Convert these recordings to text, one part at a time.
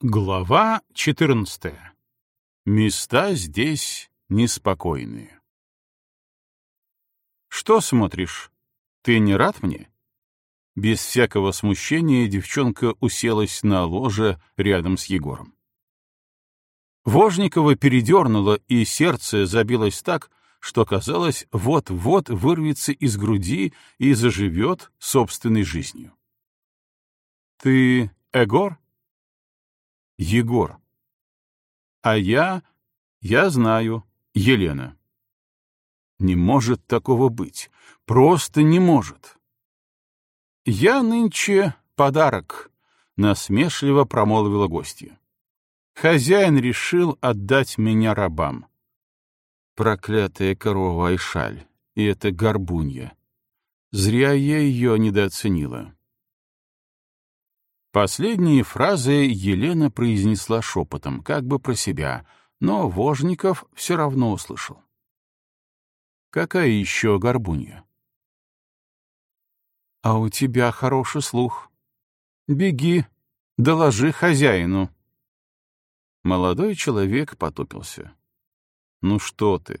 Глава 14. Места здесь неспокойные. Что смотришь? Ты не рад мне? Без всякого смущения девчонка уселась на ложе рядом с Егором. Вожникова передернула, и сердце забилось так, что казалось, вот-вот вырвется из груди и заживет собственной жизнью. «Ты Эгор?» Егор. А я... я знаю. Елена. Не может такого быть. Просто не может. Я нынче подарок, — насмешливо промолвила гостья. Хозяин решил отдать меня рабам. Проклятая корова Айшаль, и это горбунья. Зря я ее недооценила. Последние фразы Елена произнесла шепотом, как бы про себя, но Вожников все равно услышал. «Какая еще горбунья?» «А у тебя хороший слух. Беги, доложи хозяину». Молодой человек потупился. «Ну что ты?»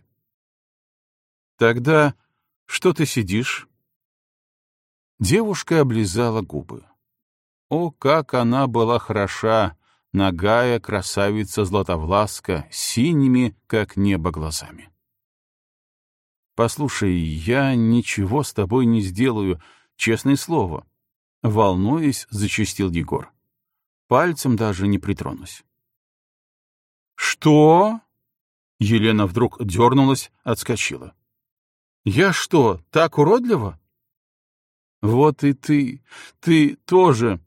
«Тогда что ты сидишь?» Девушка облизала губы. О, как она была хороша, нагая красавица Златовласка, синими, как небо, глазами. «Послушай, я ничего с тобой не сделаю, честное слово», — волнуясь, зачастил Егор. «Пальцем даже не притронусь». «Что?» — Елена вдруг дернулась, отскочила. «Я что, так уродлива?» «Вот и ты, ты тоже...»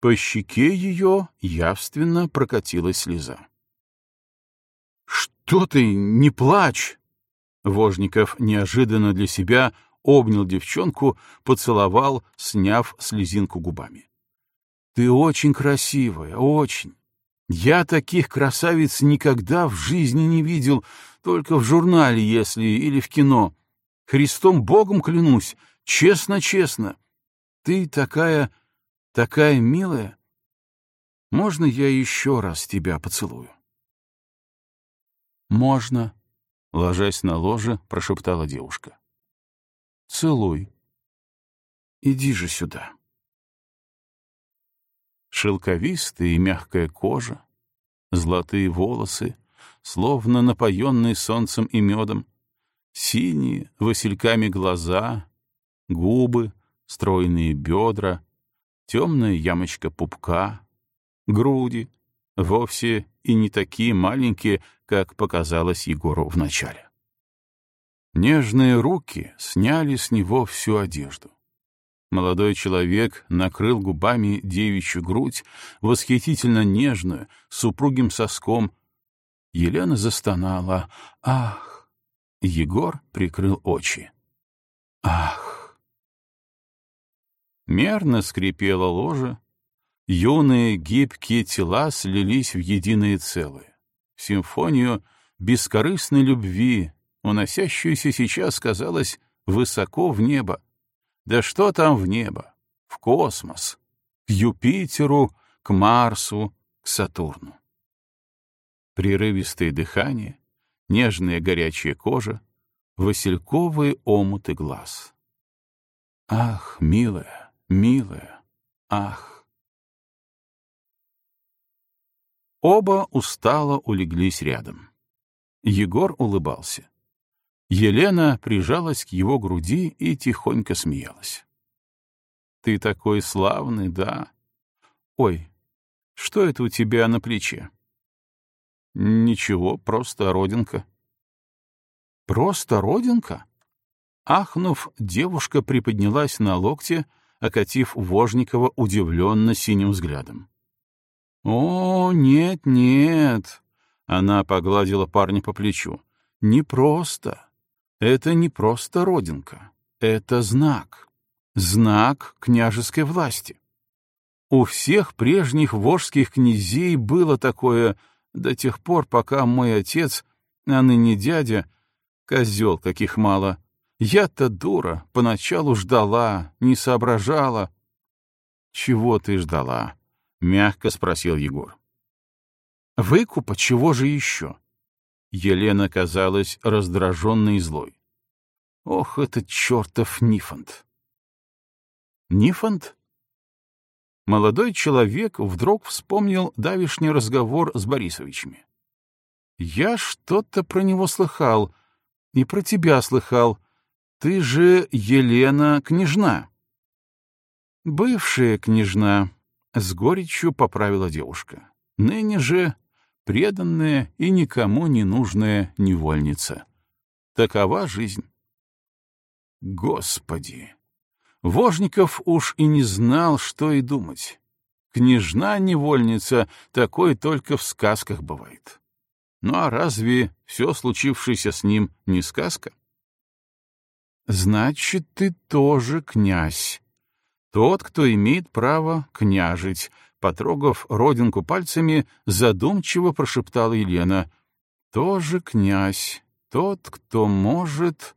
По щеке ее явственно прокатилась слеза. «Что ты, не плачь!» Вожников неожиданно для себя обнял девчонку, поцеловал, сняв слезинку губами. «Ты очень красивая, очень. Я таких красавиц никогда в жизни не видел, только в журнале, если, или в кино. Христом Богом клянусь, честно-честно. Ты такая Такая милая. Можно я еще раз тебя поцелую? Можно, ложась на ложе, прошептала девушка. Целуй. Иди же сюда. Шелковистая и мягкая кожа, золотые волосы, словно напоенные солнцем и медом, синие васильками глаза, губы, стройные бедра, темная ямочка пупка, груди, вовсе и не такие маленькие, как показалось Егору вначале. Нежные руки сняли с него всю одежду. Молодой человек накрыл губами девичью грудь, восхитительно нежную, с упругим соском. Елена застонала. «Ах!» Егор прикрыл очи. «Ах!» Мерно скрипело ложе, юные гибкие тела слились в единое целое, симфонию бескорыстной любви, уносящуюся сейчас, казалось, высоко в небо. Да что там в небо? В космос, к Юпитеру, к Марсу, к Сатурну. Прерывистое дыхание, нежная горячая кожа, васильковые омуты глаз. Ах, милая! Милая, ах! Оба устало улеглись рядом. Егор улыбался. Елена прижалась к его груди и тихонько смеялась. «Ты такой славный, да? Ой, что это у тебя на плече?» «Ничего, просто родинка». «Просто родинка?» Ахнув, девушка приподнялась на локте, окатив Вожникова удивленно синим взглядом. «О, нет, нет!» — она погладила парня по плечу. «Не просто. Это не просто родинка. Это знак. Знак княжеской власти. У всех прежних вожских князей было такое до тех пор, пока мой отец, а ныне дядя, козел каких мало, я-то дура, поначалу ждала, не соображала. Чего ты ждала? — мягко спросил Егор. «Выкупа чего же еще?» Елена казалась раздраженной и злой. «Ох, этот чертов Нифонт!» «Нифонт?» Молодой человек вдруг вспомнил давишний разговор с Борисовичами. «Я что-то про него слыхал, и про тебя слыхал. Ты же Елена Княжна». «Бывшая княжна», — с горечью поправила девушка. «Ныне же преданная и никому не нужная невольница. Такова жизнь». Господи! Вожников уж и не знал, что и думать. Княжна-невольница такой только в сказках бывает. Ну а разве все случившееся с ним не сказка? Значит, ты тоже князь. Тот, кто имеет право княжить, потрогав родинку пальцами, задумчиво прошептала Елена. Тоже князь, тот, кто может...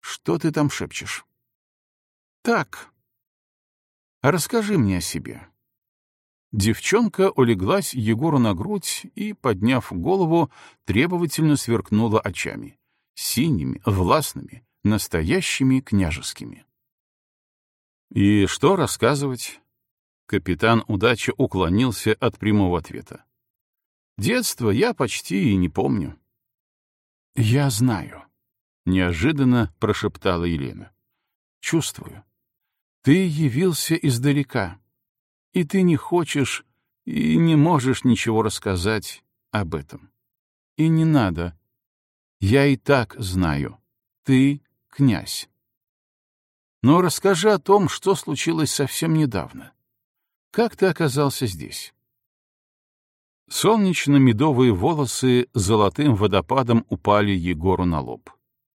Что ты там шепчешь? Так. Расскажи мне о себе. Девчонка улеглась Егору на грудь и, подняв голову, требовательно сверкнула очами. Синими, властными, настоящими княжескими. И что рассказывать? Капитан удачи уклонился от прямого ответа. Детство я почти и не помню. Я знаю. — неожиданно прошептала Елена. «Чувствую. Ты явился издалека, и ты не хочешь и не можешь ничего рассказать об этом. И не надо. Я и так знаю. Ты — князь. Но расскажи о том, что случилось совсем недавно. Как ты оказался здесь?» Солнечно-медовые волосы золотым водопадом упали Егору на лоб.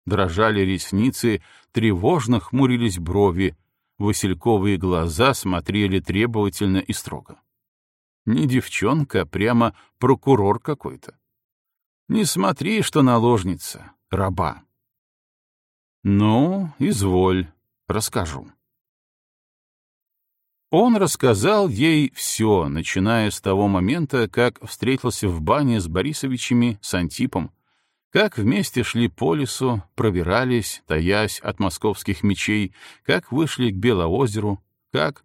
Дрожали ресницы, тревожно хмурились брови, васильковые глаза смотрели требовательно и строго. Не девчонка, а прямо прокурор какой-то. Не смотри, что наложница, раба. Ну, изволь, расскажу. Он рассказал ей все, начиная с того момента, как встретился в бане с Борисовичами, с Антипом, как вместе шли по лесу, пробирались, таясь от московских мечей, как вышли к Белоозеру, как...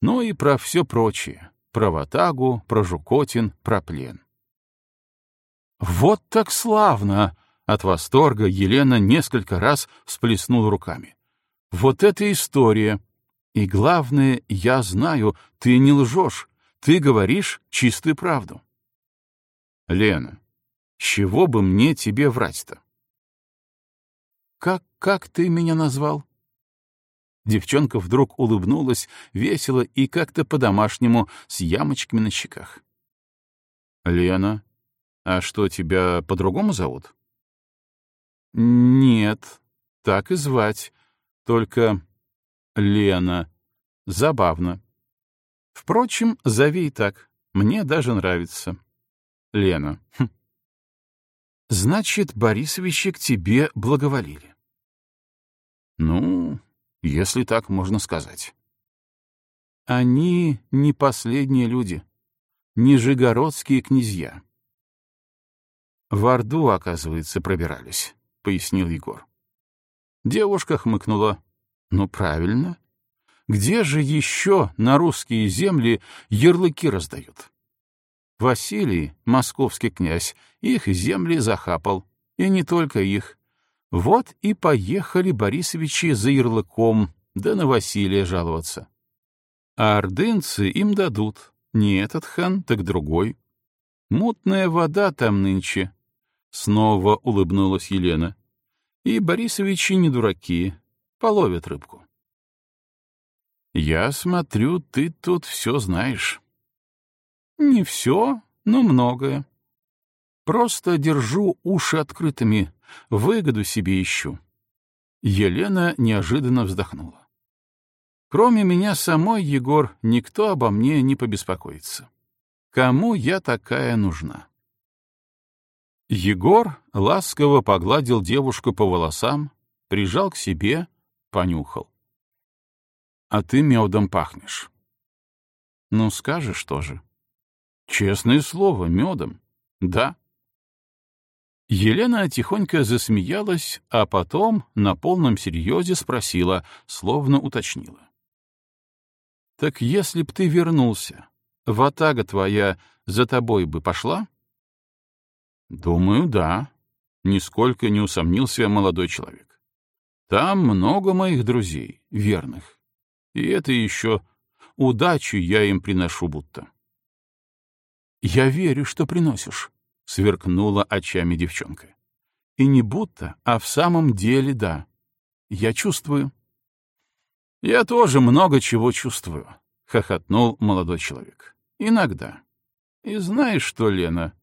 Ну и про все прочее. Про Ватагу, про Жукотин, про плен. «Вот так славно!» От восторга Елена несколько раз всплеснула руками. «Вот эта история! И главное, я знаю, ты не лжешь, ты говоришь чистую правду». «Лена, чего бы мне тебе врать-то? Как, как ты меня назвал? Девчонка вдруг улыбнулась, весело и как-то по-домашнему, с ямочками на щеках. Лена, а что, тебя по-другому зовут? Нет, так и звать, только Лена. Забавно. Впрочем, зови и так, мне даже нравится. Лена. Хм. Значит, Борисовичи к тебе благоволили. Ну, если так можно сказать. Они не последние люди, нижегородские князья. В Орду, оказывается, пробирались, — пояснил Егор. Девушка хмыкнула. Ну, правильно. Где же еще на русские земли ярлыки раздают? Василий, московский князь, их земли захапал. И не только их. Вот и поехали Борисовичи за ярлыком, да на Василия жаловаться. А ордынцы им дадут. Не этот хан, так другой. Мутная вода там нынче. Снова улыбнулась Елена. И Борисовичи не дураки, половят рыбку. Я смотрю, ты тут все знаешь. Не все, но многое. Просто держу уши открытыми, выгоду себе ищу. Елена неожиданно вздохнула. Кроме меня самой, Егор, никто обо мне не побеспокоится. Кому я такая нужна? Егор ласково погладил девушку по волосам, прижал к себе, понюхал. — А ты медом пахнешь. Ну, скажешь тоже. Честное слово, медом. Да. Елена тихонько засмеялась, а потом на полном серьезе спросила, словно уточнила. «Так если б ты вернулся, ватага твоя за тобой бы пошла?» «Думаю, да», — нисколько не усомнился молодой человек. «Там много моих друзей, верных. И это еще удачу я им приношу будто». «Я верю, что приносишь», — сверкнула очами девчонка. «И не будто, а в самом деле да. Я чувствую». «Я тоже много чего чувствую», — хохотнул молодой человек. «Иногда. И знаешь что, Лена,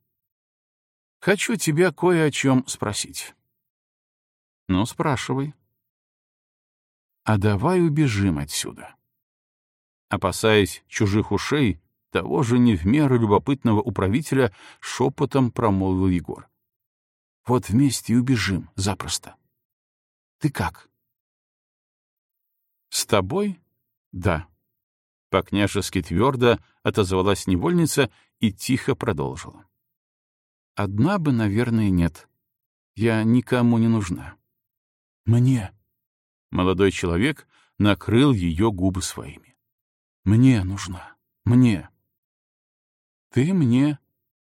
хочу тебя кое о чем спросить». «Ну, спрашивай». «А давай убежим отсюда». Опасаясь чужих ушей, того же не в меру любопытного управителя шепотом промолвил Егор. «Вот вместе и убежим запросто. Ты как?» «С тобой? Да». По-княжески твердо отозвалась невольница и тихо продолжила. «Одна бы, наверное, нет. Я никому не нужна. Мне». Молодой человек накрыл ее губы своими. «Мне нужна. Мне». Ты мне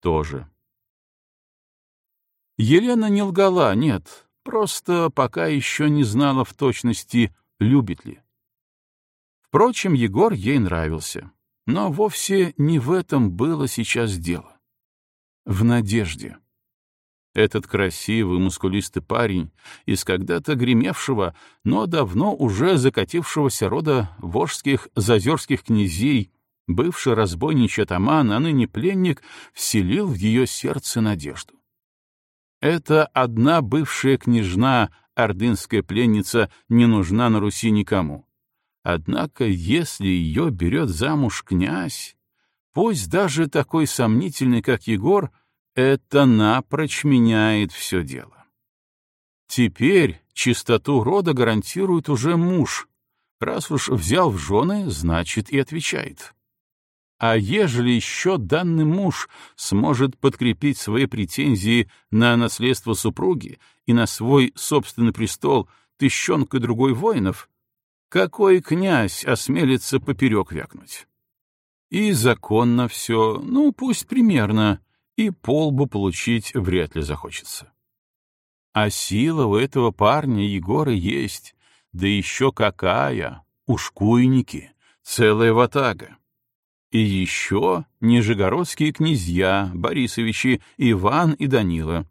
тоже. Елена не лгала, нет, просто пока еще не знала в точности, любит ли. Впрочем, Егор ей нравился, но вовсе не в этом было сейчас дело. В надежде. Этот красивый, мускулистый парень из когда-то гремевшего, но давно уже закатившегося рода вожских зазерских князей Бывший разбойничий атаман, а ныне пленник, вселил в ее сердце надежду. Это одна бывшая княжна, ордынская пленница, не нужна на Руси никому. Однако, если ее берет замуж князь, пусть даже такой сомнительный, как Егор, это напрочь меняет все дело. Теперь чистоту рода гарантирует уже муж. Раз уж взял в жены, значит и отвечает. А ежели еще данный муж сможет подкрепить свои претензии на наследство супруги и на свой собственный престол тыщенкой другой воинов, какой князь осмелится поперек вякнуть? И законно все, ну, пусть примерно, и полбу получить вряд ли захочется. А сила у этого парня Егора есть, да еще какая, ушкуйники, целая ватага. И еще нижегородские князья, Борисовичи, Иван и Данила.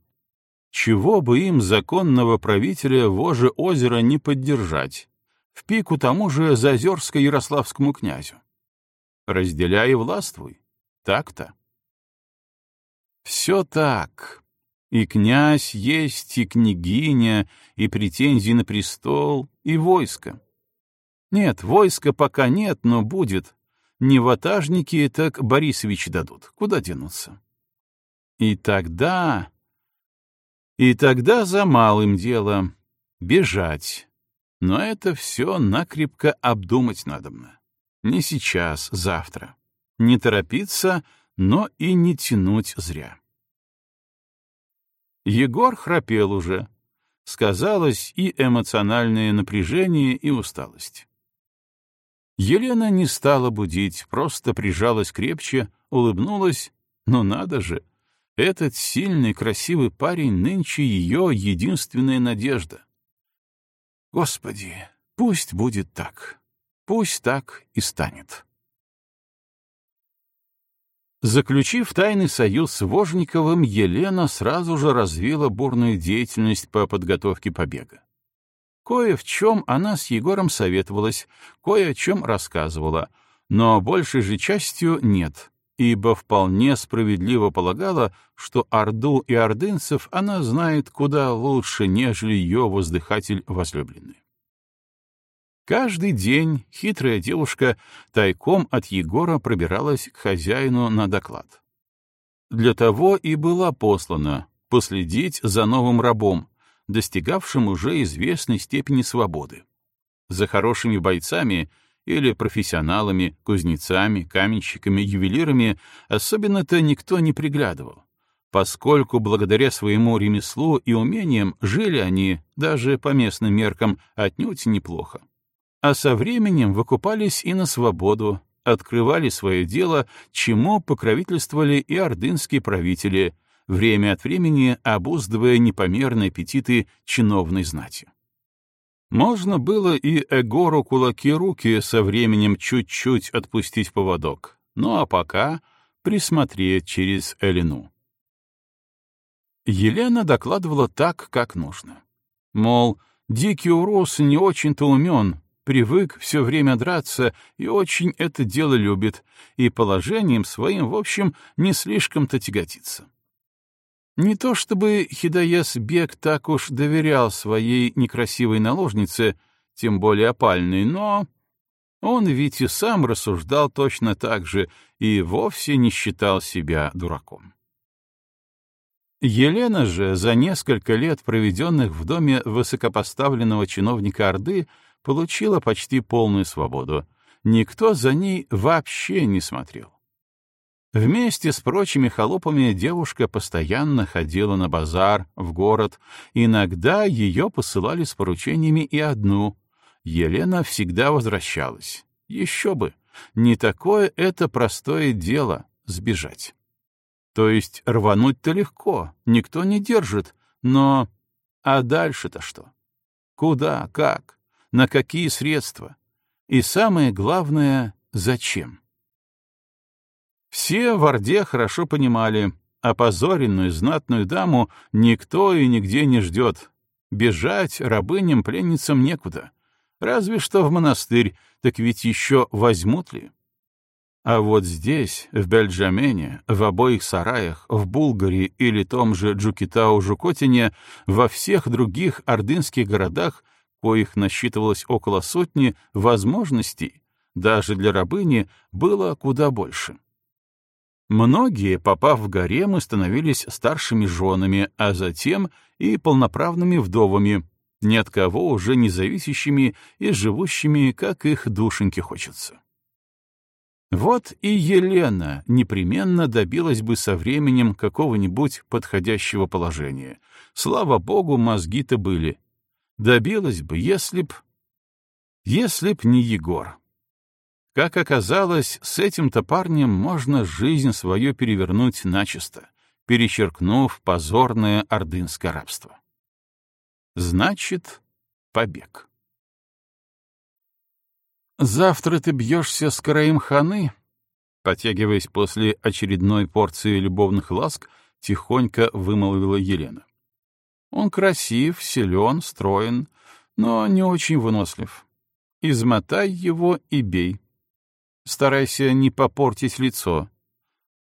Чего бы им законного правителя воже озера не поддержать, в пику тому же Зазерско-Ярославскому князю. Разделяй и властвуй. Так-то. Все так. И князь есть, и княгиня, и претензии на престол, и войско. Нет, войска пока нет, но будет, не ватажники, так Борисович дадут. Куда денутся? И тогда... И тогда за малым дело — бежать. Но это все накрепко обдумать надобно. Не сейчас, завтра. Не торопиться, но и не тянуть зря. Егор храпел уже. Сказалось и эмоциональное напряжение, и усталость. Елена не стала будить, просто прижалась крепче, улыбнулась. Но надо же, этот сильный, красивый парень нынче ее единственная надежда. Господи, пусть будет так. Пусть так и станет. Заключив тайный союз с Вожниковым, Елена сразу же развила бурную деятельность по подготовке побега. Кое в чем она с Егором советовалась, кое о чем рассказывала, но большей же частью нет, ибо вполне справедливо полагала, что Орду и ордынцев она знает куда лучше, нежели ее воздыхатель возлюбленный. Каждый день хитрая девушка тайком от Егора пробиралась к хозяину на доклад. Для того и была послана последить за новым рабом, достигавшим уже известной степени свободы. За хорошими бойцами или профессионалами, кузнецами, каменщиками, ювелирами особенно-то никто не приглядывал, поскольку благодаря своему ремеслу и умениям жили они, даже по местным меркам, отнюдь неплохо. А со временем выкупались и на свободу, открывали свое дело, чему покровительствовали и ордынские правители, время от времени обуздывая непомерные аппетиты чиновной знати. Можно было и Эгору кулаки-руки со временем чуть-чуть отпустить поводок, ну а пока присмотреть через Элину. Елена докладывала так, как нужно. Мол, дикий урос не очень-то умен, привык все время драться и очень это дело любит, и положением своим, в общем, не слишком-то тяготится. Не то чтобы Хидаяс Бек так уж доверял своей некрасивой наложнице, тем более опальной, но он ведь и сам рассуждал точно так же и вовсе не считал себя дураком. Елена же за несколько лет, проведенных в доме высокопоставленного чиновника Орды, получила почти полную свободу. Никто за ней вообще не смотрел. Вместе с прочими холопами девушка постоянно ходила на базар, в город. Иногда ее посылали с поручениями и одну. Елена всегда возвращалась. Еще бы, не такое это простое дело — сбежать. То есть рвануть-то легко, никто не держит, но... А дальше-то что? Куда, как? На какие средства и, самое главное, зачем. Все в Орде хорошо понимали, опозоренную знатную даму никто и нигде не ждет. Бежать рабыням-пленницам некуда. Разве что в монастырь, так ведь еще возьмут ли? А вот здесь, в Бельджамене, в обоих сараях, в Булгаре или том же Джукитау-Жукотине, во всех других ордынских городах коих насчитывалось около сотни, возможностей, даже для рабыни, было куда больше. Многие, попав в гаремы, становились старшими женами, а затем и полноправными вдовами, ни от кого уже не зависящими и живущими, как их душеньки хочется. Вот и Елена непременно добилась бы со временем какого-нибудь подходящего положения. Слава богу, мозги-то были, Добилась бы, если б... Если б не Егор. Как оказалось, с этим-то парнем можно жизнь свою перевернуть начисто, перечеркнув позорное ордынское рабство. Значит, побег. «Завтра ты бьешься с Караим Ханы?» Потягиваясь после очередной порции любовных ласк, тихонько вымолвила Елена. Он красив, силен, строен, но не очень вынослив. Измотай его и бей. Старайся не попортить лицо.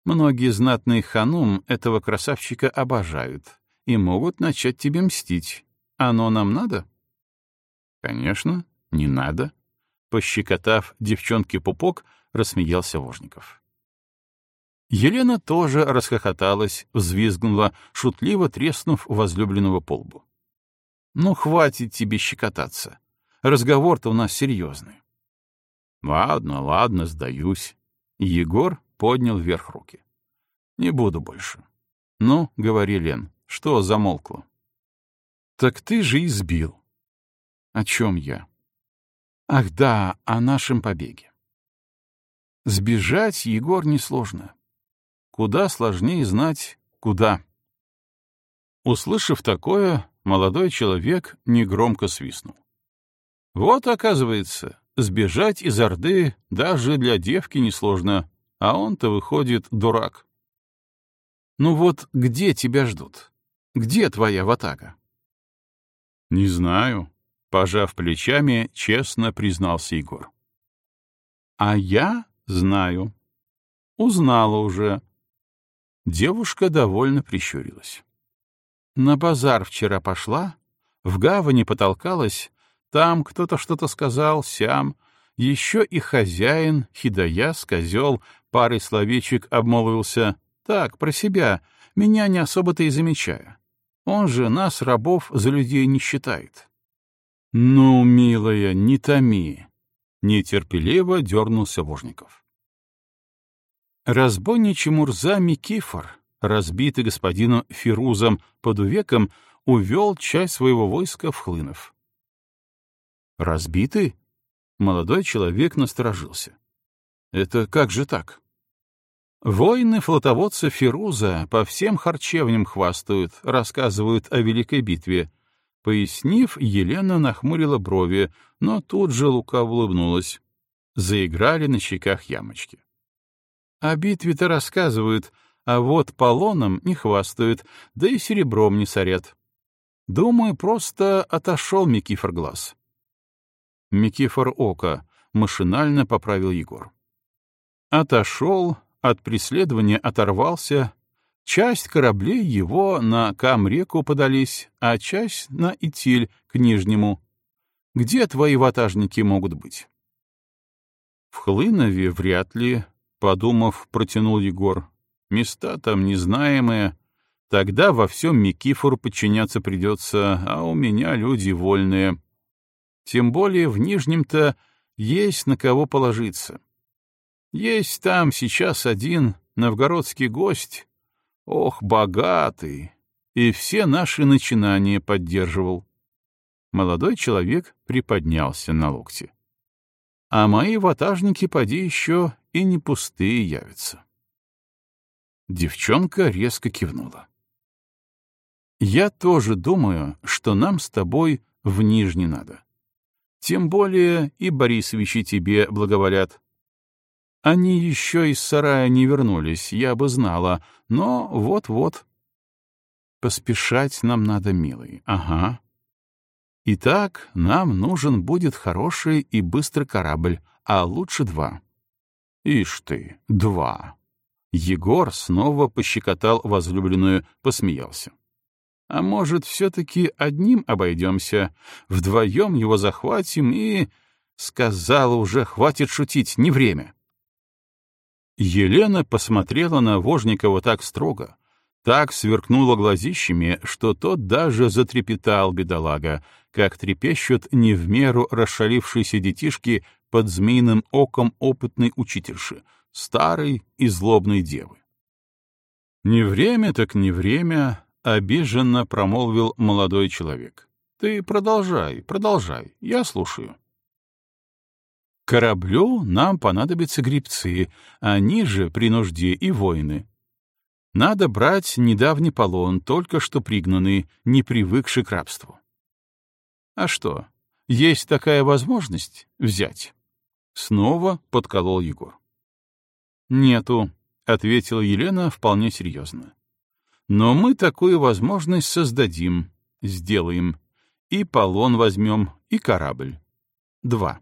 Многие знатные ханум этого красавчика обожают и могут начать тебе мстить. Оно нам надо? Конечно, не надо. Пощекотав девчонке пупок, рассмеялся Вожников. Елена тоже расхохоталась, взвизгнула, шутливо треснув возлюбленного по лбу. «Ну, хватит тебе щекотаться. Разговор-то у нас серьезный». «Ладно, ладно, сдаюсь». Егор поднял вверх руки. «Не буду больше». «Ну, — говори, Лен, — что замолкло?» «Так ты же избил». «О чем я?» «Ах да, о нашем побеге». Сбежать, Егор, несложно. Куда сложнее знать, куда. Услышав такое, молодой человек негромко свистнул. Вот, оказывается, сбежать из Орды даже для девки несложно, а он-то выходит дурак. Ну вот где тебя ждут? Где твоя ватага? Не знаю, пожав плечами, честно признался Егор. А я знаю. Узнала уже, Девушка довольно прищурилась. На базар вчера пошла, в гавани потолкалась, там кто-то что-то сказал, сям, еще и хозяин, хидаяс, козел, парой словечек обмолвился. Так, про себя, меня не особо-то и замечая. Он же нас, рабов, за людей не считает. Ну, милая, не томи. Нетерпеливо дернулся Вожников. Разбойничий Мурза Микифор, разбитый господину Фирузом под увеком, увел часть своего войска в Хлынов. «Разбитый?» Молодой человек насторожился. «Это как же так?» Воины флотоводца Фируза по всем харчевням хвастают, рассказывают о великой битве. Пояснив, Елена нахмурила брови, но тут же лукаво улыбнулась. Заиграли на щеках ямочки. О битве-то рассказывают, а вот полоном не хвастают, да и серебром не сорят. Думаю, просто отошел Микифор глаз. Микифор око, машинально поправил Егор. Отошел, от преследования оторвался, часть кораблей его на Кам-реку подались, а часть на Итиль, к Нижнему. Где твои ватажники могут быть? В Хлынове вряд ли, подумав, протянул Егор. Места там незнаемые. Тогда во всем Микифору подчиняться придется, а у меня люди вольные. Тем более в Нижнем-то есть на кого положиться. Есть там сейчас один новгородский гость, ох, богатый, и все наши начинания поддерживал. Молодой человек приподнялся на локте. А мои ватажники поди еще и не пустые явятся. Девчонка резко кивнула. «Я тоже думаю, что нам с тобой в Нижний надо. Тем более и Борисовичи тебе благоволят. Они еще из сарая не вернулись, я бы знала, но вот-вот. Поспешать нам надо, милый, ага. Итак, нам нужен будет хороший и быстрый корабль, а лучше два. Ишь ты, два. Егор снова пощекотал возлюбленную, посмеялся. А может, все-таки одним обойдемся, вдвоем его захватим и... Сказала уже, хватит шутить, не время. Елена посмотрела на Вожникова так строго, так сверкнула глазищами, что тот даже затрепетал, бедолага, как трепещут не в меру расшалившиеся детишки под змеиным оком опытной учительши, старой и злобной девы. «Не время, так не время», — обиженно промолвил молодой человек. «Ты продолжай, продолжай, я слушаю» кораблю нам понадобятся грибцы, они же при нужде и воины. Надо брать недавний полон, только что пригнанный, не привыкший к рабству. А что, есть такая возможность взять? Снова подколол Егор. Нету, — ответила Елена вполне серьезно. Но мы такую возможность создадим, сделаем. И полон возьмем, и корабль. Два.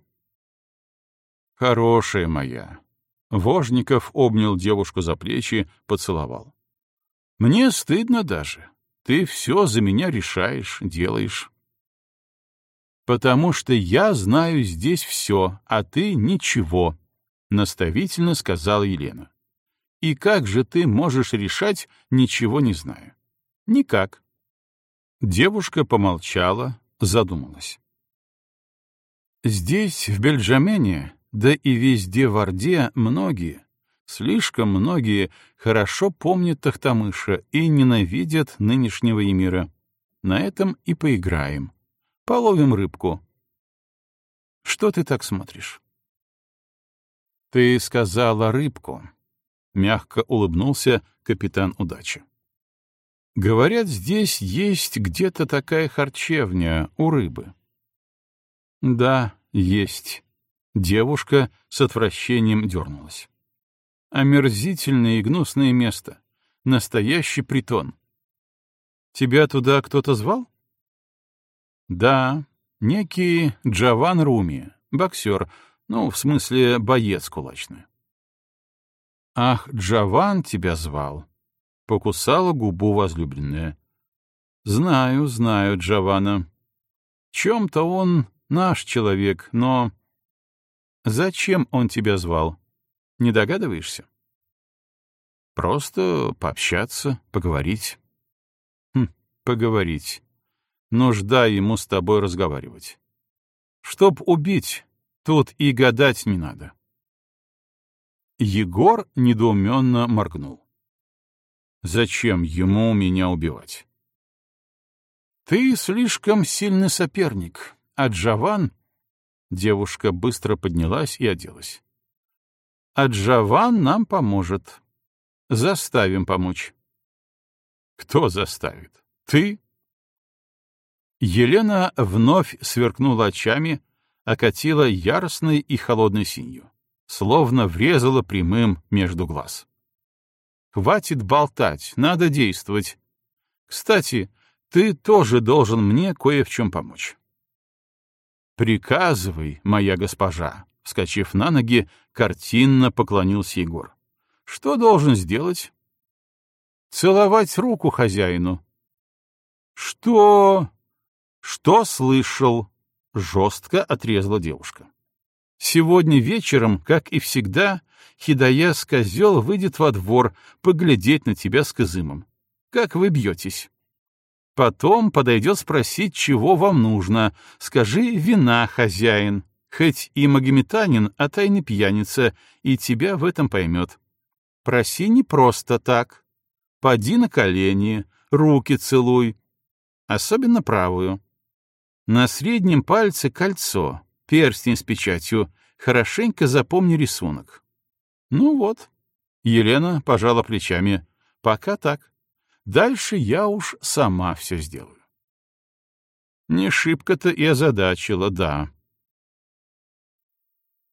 Хорошая моя. Вожников обнял девушку за плечи, поцеловал. Мне стыдно даже. Ты все за меня решаешь, делаешь. Потому что я знаю здесь все, а ты ничего, наставительно сказала Елена. И как же ты можешь решать, ничего не зная? Никак. Девушка помолчала, задумалась. Здесь, в Бельджамене, да и везде в Орде многие, слишком многие, хорошо помнят Тахтамыша и ненавидят нынешнего эмира. На этом и поиграем. Половим рыбку. Что ты так смотришь? Ты сказала рыбку. Мягко улыбнулся капитан удачи. Говорят, здесь есть где-то такая харчевня у рыбы. Да, есть. Девушка с отвращением дернулась. Омерзительное и гнусное место. Настоящий притон. Тебя туда кто-то звал? Да, некий Джаван Руми, боксер, ну, в смысле, боец кулачный. Ах, Джаван тебя звал. Покусала губу возлюбленная. Знаю, знаю Джавана. Чем-то он наш человек, но Зачем он тебя звал? Не догадываешься? Просто пообщаться, поговорить. Хм, поговорить. Нужда ему с тобой разговаривать. Чтоб убить, Тут и гадать не надо. Егор недоуменно моргнул. Зачем ему меня убивать? Ты слишком сильный соперник, а Джаван... Девушка быстро поднялась и оделась. А Джаван нам поможет. Заставим помочь. Кто заставит? Ты? Елена вновь сверкнула очами, окатила яростной и холодной синью, словно врезала прямым между глаз. «Хватит болтать, надо действовать. Кстати, ты тоже должен мне кое в чем помочь». «Приказывай, моя госпожа», — вскочив на ноги, картинно поклонился Егор. «Что должен сделать?» «Целовать руку хозяину». «Что?» «Что слышал?» — жестко отрезала девушка. «Сегодня вечером, как и всегда, Хидаяс козел выйдет во двор поглядеть на тебя с Кызымом. Как вы бьетесь?» Потом подойдет спросить, чего вам нужно. Скажи «вина, хозяин». Хоть и магометанин, а тайный пьяница, и тебя в этом поймет. Проси не просто так. Поди на колени, руки целуй. Особенно правую. На среднем пальце кольцо, перстень с печатью. Хорошенько запомни рисунок. Ну вот. Елена пожала плечами. Пока так. Дальше я уж сама все сделаю. Не шибко-то и озадачила, да.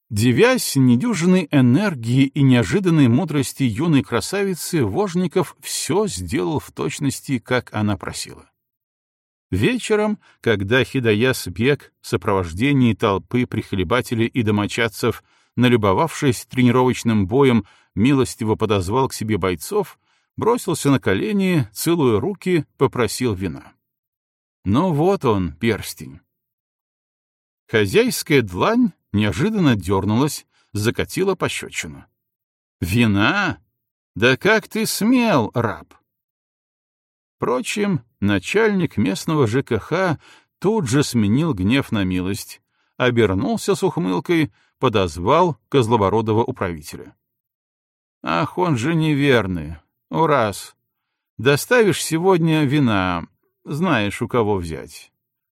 Девясь недюжиной энергии и неожиданной мудрости юной красавицы, Вожников все сделал в точности, как она просила. Вечером, когда Хидаяс Бек в сопровождении толпы прихлебателей и домочадцев, налюбовавшись тренировочным боем, милостиво подозвал к себе бойцов, бросился на колени, целуя руки, попросил вина. Ну вот он, перстень. Хозяйская длань неожиданно дернулась, закатила пощечину. «Вина? Да как ты смел, раб!» Впрочем, начальник местного ЖКХ тут же сменил гнев на милость, обернулся с ухмылкой, подозвал козлобородого управителя. «Ах, он же неверный! Ураз! Доставишь сегодня вина, знаешь, у кого взять.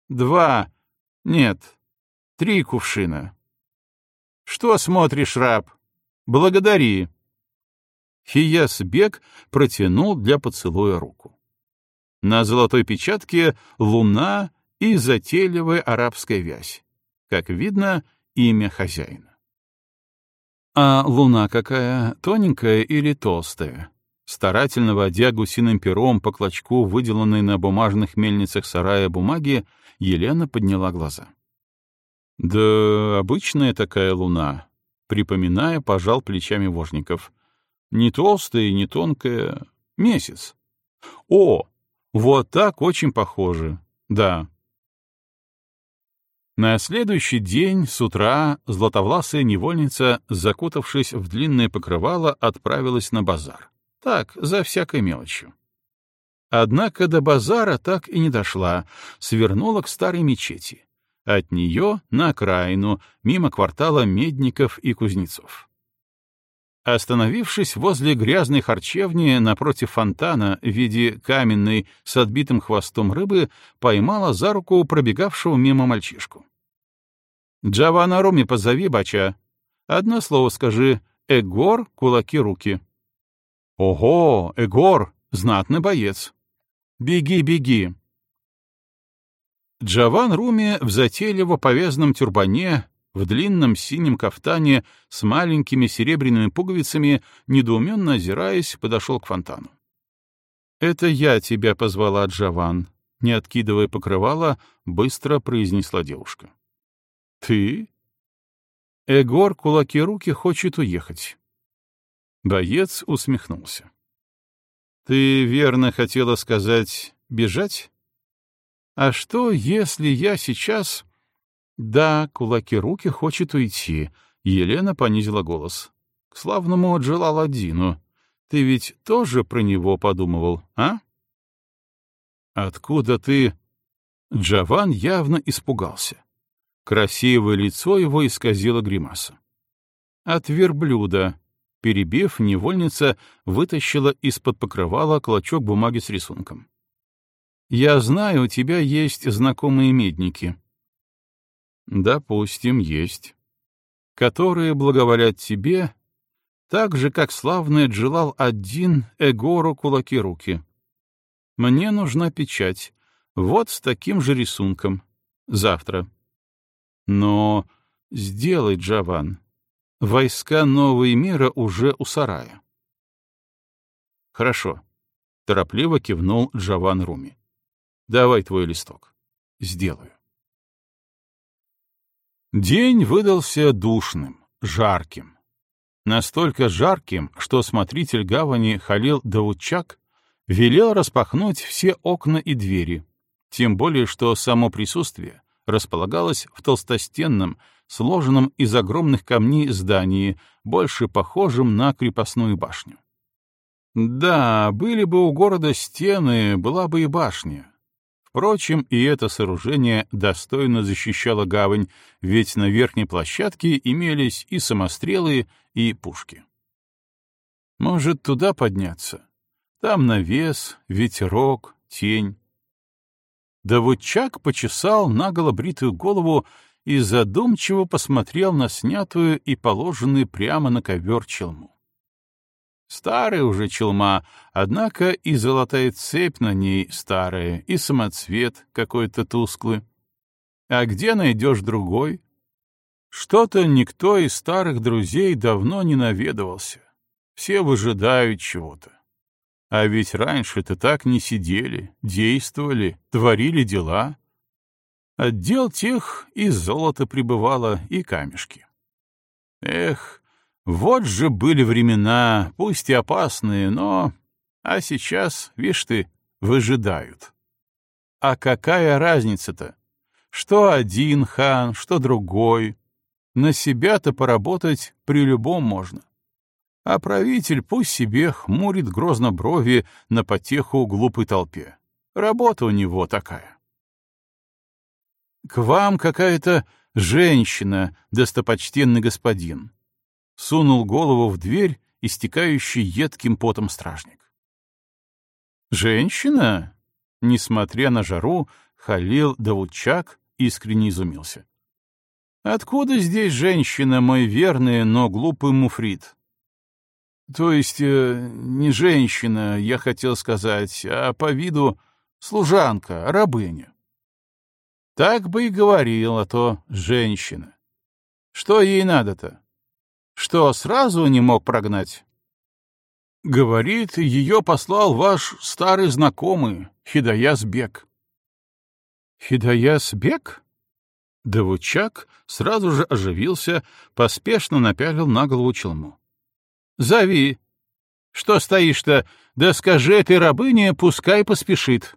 Два, нет, три кувшина. Что смотришь, раб? Благодари!» Хияс Бек протянул для поцелуя руку. На золотой печатке луна и затейливая арабская вязь. Как видно, имя хозяина. А луна какая, тоненькая или толстая? Старательно водя гусиным пером по клочку, выделанной на бумажных мельницах сарая бумаги, Елена подняла глаза. «Да обычная такая луна», — припоминая, пожал плечами вожников. «Не толстая и не тонкая. Месяц. О, вот так очень похоже. Да. На следующий день с утра златовласая невольница, закутавшись в длинное покрывало, отправилась на базар. Так, за всякой мелочью. Однако до базара так и не дошла, свернула к старой мечети. От нее на окраину, мимо квартала медников и кузнецов. Остановившись возле грязной харчевни напротив фонтана в виде каменной с отбитым хвостом рыбы, поймала за руку пробегавшего мимо мальчишку. «Джавана Руми позови, бача. Одно слово скажи. Эгор, кулаки, руки». «Ого, Эгор, знатный боец. Беги, беги». Джаван Руми в затейливо повязанном тюрбане в длинном синем кафтане с маленькими серебряными пуговицами, недоуменно озираясь, подошел к фонтану. «Это я тебя позвала, Джаван», — не откидывая покрывала, быстро произнесла девушка. «Ты?» Эгор кулаки-руки хочет уехать. Боец усмехнулся. «Ты верно хотела сказать «бежать»? А что, если я сейчас да, кулаки-руки хочет уйти. Елена понизила голос. К славному Джалаладдину. Ты ведь тоже про него подумывал, а? Откуда ты? Джаван явно испугался. Красивое лицо его исказило гримаса. От верблюда, перебив, невольница вытащила из-под покрывала клочок бумаги с рисунком. «Я знаю, у тебя есть знакомые медники». «Допустим, есть. Которые благоволят тебе, так же, как славный Джилал один Эгору кулаки руки. Мне нужна печать, вот с таким же рисунком. Завтра». «Но сделай, Джаван, Войска Нового мира уже у сарая. Хорошо. Торопливо кивнул Джаван Руми. Давай твой листок. Сделаю. День выдался душным, жарким. Настолько жарким, что смотритель гавани Халил Даучак велел распахнуть все окна и двери, тем более что само присутствие располагалось в толстостенном, сложенном из огромных камней здании, больше похожем на крепостную башню. Да, были бы у города стены, была бы и башня. Впрочем, и это сооружение достойно защищало гавань, ведь на верхней площадке имелись и самострелы, и пушки. Может, туда подняться? Там навес, ветерок, тень. Да вот Чак почесал наголо бритую голову и задумчиво посмотрел на снятую и положенную прямо на ковер челму. Старая уже челма, однако и золотая цепь на ней старая, и самоцвет какой-то тусклый. А где найдешь другой? Что-то никто из старых друзей давно не наведывался. Все выжидают чего-то. А ведь раньше-то так не сидели, действовали, творили дела. Отдел тех и золото прибывало, и камешки. Эх, вот же были времена, пусть и опасные, но... А сейчас, видишь ты, выжидают. А какая разница-то? Что один хан, что другой. На себя-то поработать при любом можно. А правитель пусть себе хмурит грозно брови на потеху глупой толпе. Работа у него такая. «К вам какая-то женщина, достопочтенный господин!» Сунул голову в дверь, истекающий едким потом стражник. «Женщина?» Несмотря на жару, Халил Давудчак искренне изумился. «Откуда здесь женщина, мой верный, но глупый муфрит?» «То есть э, не женщина, я хотел сказать, а по виду служанка, рабыня». Так бы и говорил, а то женщина. Что ей надо-то? Что, сразу не мог прогнать? Говорит, ее послал ваш старый знакомый, Хидаяс Бек. Хидаяс Бек? Давучак сразу же оживился, поспешно напялил на голову челму. «Зови! Что стоишь-то? Да скажи этой рабыне, пускай поспешит!»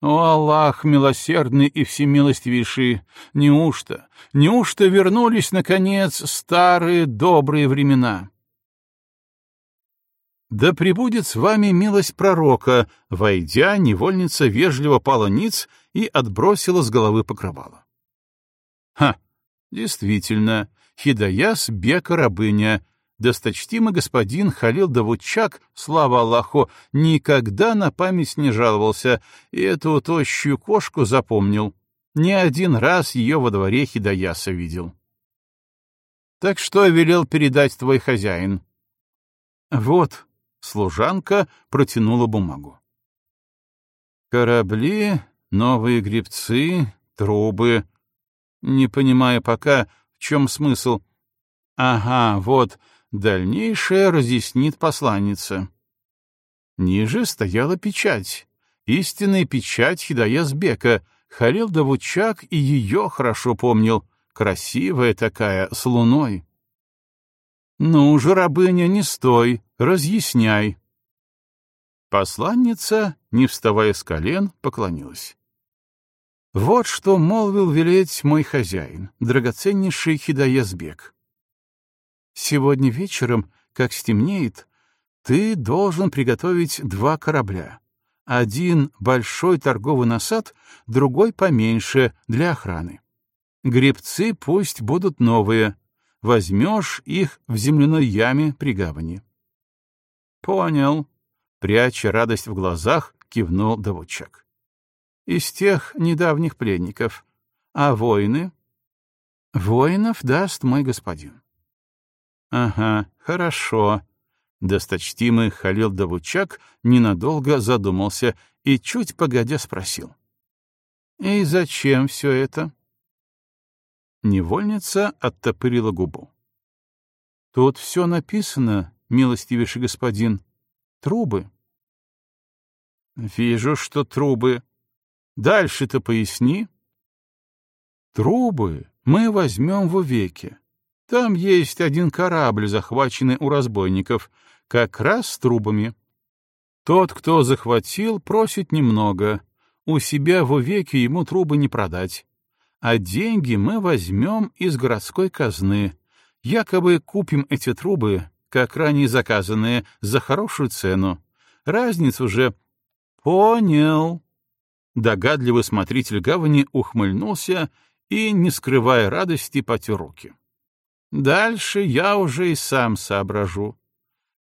О, Аллах, милосердный и всемилостивейший, неужто, неужто вернулись, наконец, старые добрые времена? Да пребудет с вами милость пророка, войдя, невольница вежливо пала ниц и отбросила с головы покрывало. Ха, действительно, Хидаяс бека рабыня, досточтимый господин Халил Давудчак, слава Аллаху, никогда на память не жаловался, и эту тощую кошку запомнил. Не один раз ее во дворе Хидаяса видел. «Так что велел передать твой хозяин?» «Вот», — служанка протянула бумагу. «Корабли, новые гребцы, трубы. Не понимая пока, в чем смысл. Ага, вот, Дальнейшее разъяснит посланница. Ниже стояла печать. Истинная печать Хидаясбека. Халил Давучак и ее хорошо помнил. Красивая такая, с луной. «Ну же, рабыня, не стой, разъясняй». Посланница, не вставая с колен, поклонилась. «Вот что молвил велеть мой хозяин, драгоценнейший Хидаясбек. Сегодня вечером, как стемнеет, ты должен приготовить два корабля. Один — большой торговый насад, другой — поменьше, для охраны. Гребцы пусть будут новые. Возьмешь их в земляной яме при гавани. Понял. Пряча радость в глазах, кивнул доводчик. Из тех недавних пленников. А воины? Воинов даст мой господин. Ага, хорошо. Досточтимый Халил Давучак ненадолго задумался и чуть погодя спросил. «И зачем все это?» Невольница оттопырила губу. «Тут все написано, милостивейший господин. Трубы». «Вижу, что трубы. Дальше-то поясни». «Трубы мы возьмем в Увеке. Там есть один корабль, захваченный у разбойников, как раз с трубами. Тот, кто захватил, просит немного. У себя в Увеке ему трубы не продать а деньги мы возьмем из городской казны. Якобы купим эти трубы, как ранее заказанные, за хорошую цену. Разницу уже... Понял. Догадливый смотритель гавани ухмыльнулся и, не скрывая радости, потер руки. Дальше я уже и сам соображу.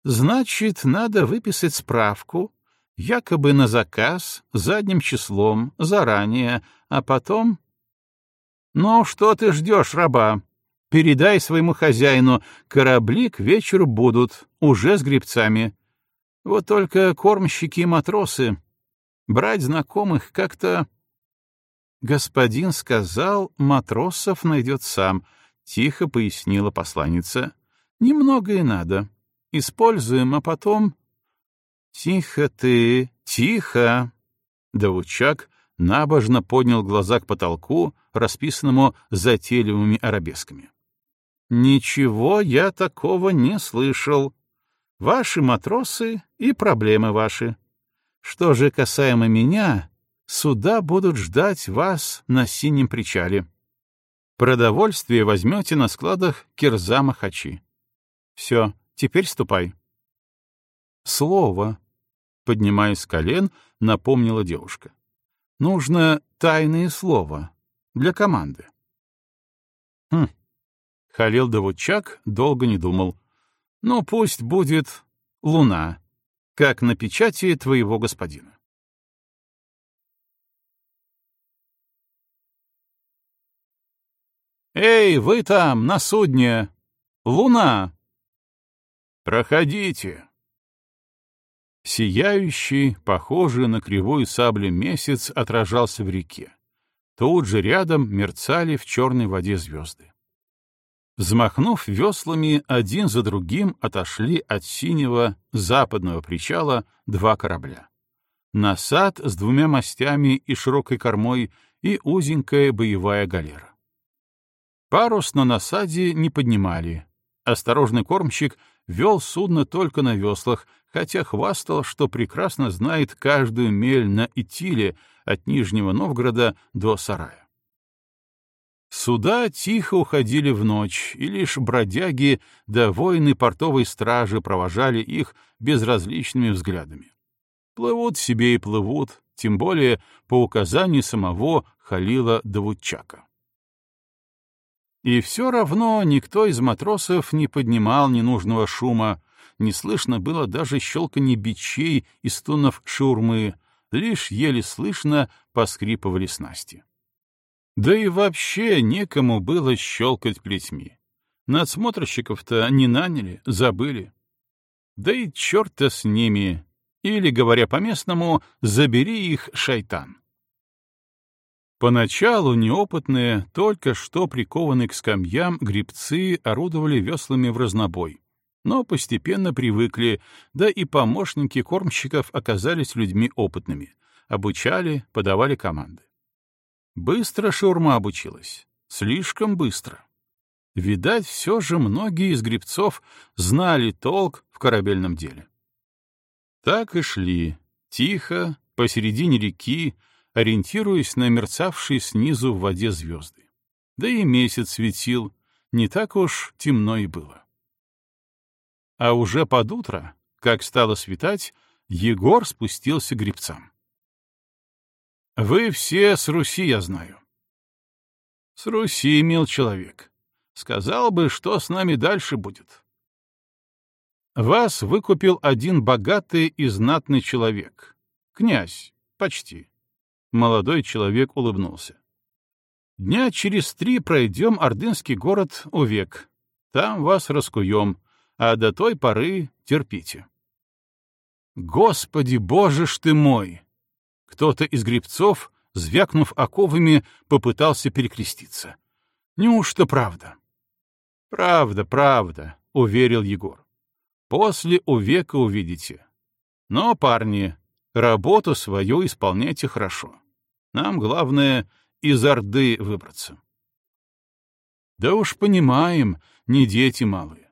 Значит, надо выписать справку, якобы на заказ, задним числом, заранее, а потом «Ну, что ты ждешь, раба? Передай своему хозяину, корабли к вечеру будут, уже с грибцами. Вот только кормщики и матросы. Брать знакомых как-то...» «Господин сказал, матросов найдет сам», — тихо пояснила посланница. «Немного и надо. Используем, а потом...» «Тихо ты, тихо!» Давучак набожно поднял глаза к потолку, расписанному затейливыми арабесками. «Ничего я такого не слышал. Ваши матросы и проблемы ваши. Что же касаемо меня, суда будут ждать вас на синем причале. Продовольствие возьмете на складах Кирза-Махачи. Все, теперь ступай». «Слово», — поднимаясь с колен, напомнила девушка. Нужно тайное слово для команды. Хм. Халил Давудчак долго не думал. Ну, пусть будет луна, как на печати твоего господина. «Эй, вы там, на судне! Луна!» «Проходите!» Сияющий, похожий на кривую саблю месяц отражался в реке. Тут же рядом мерцали в черной воде звезды. Взмахнув веслами, один за другим отошли от синего западного причала два корабля. Насад с двумя мостями и широкой кормой и узенькая боевая галера. Парус на насаде не поднимали. Осторожный кормщик вел судно только на веслах, хотя хвастал, что прекрасно знает каждую мель на Итиле от Нижнего Новгорода до Сарая. Суда тихо уходили в ночь, и лишь бродяги да воины портовой стражи провожали их безразличными взглядами. Плывут себе и плывут, тем более по указанию самого Халила Давудчака. И все равно никто из матросов не поднимал ненужного шума, не слышно было даже щелканье бичей и стонов шаурмы, лишь еле слышно поскрипывали снасти. Да и вообще некому было щелкать плетьми. Надсмотрщиков-то не наняли, забыли. Да и черта с ними, или, говоря по-местному, забери их, шайтан. Поначалу неопытные, только что прикованные к скамьям грибцы орудовали веслами в разнобой, но постепенно привыкли, да и помощники кормщиков оказались людьми опытными, обучали, подавали команды. Быстро шаурма обучилась, слишком быстро. Видать, все же многие из грибцов знали толк в корабельном деле. Так и шли, тихо, посередине реки, ориентируясь на мерцавшие снизу в воде звезды. Да и месяц светил, не так уж темно и было. А уже под утро, как стало светать, Егор спустился к гребцам. «Вы все с Руси, я знаю. С Руси, мил человек. Сказал бы, что с нами дальше будет. Вас выкупил один богатый и знатный человек. Князь, почти. Молодой человек улыбнулся. Дня через три пройдем ордынский город Увек. Там вас раскуем, а до той поры терпите. Господи, боже ж ты мой! Кто-то из грибцов, звякнув оковами, попытался перекреститься. Неужто правда? Правда, правда, — уверил Егор. После увека увидите. Но, парни, работу свою исполняйте хорошо. Нам главное из Орды выбраться. Да уж понимаем, не дети малые.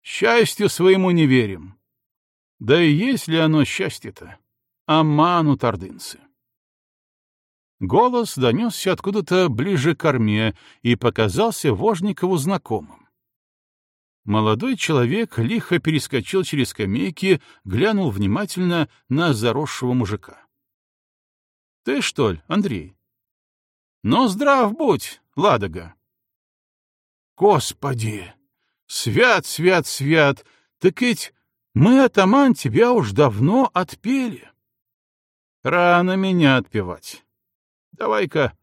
Счастью своему не верим. Да и есть ли оно счастье-то? Обманут ордынцы. Голос донесся откуда-то ближе к корме и показался Вожникову знакомым. Молодой человек лихо перескочил через скамейки, глянул внимательно на заросшего мужика. — Ты, что ли, Андрей? — Ну, здрав будь, Ладога. — Господи! Свят, свят, свят! Так ведь мы, атаман, тебя уж давно отпели. Рано меня отпевать. Давай-ка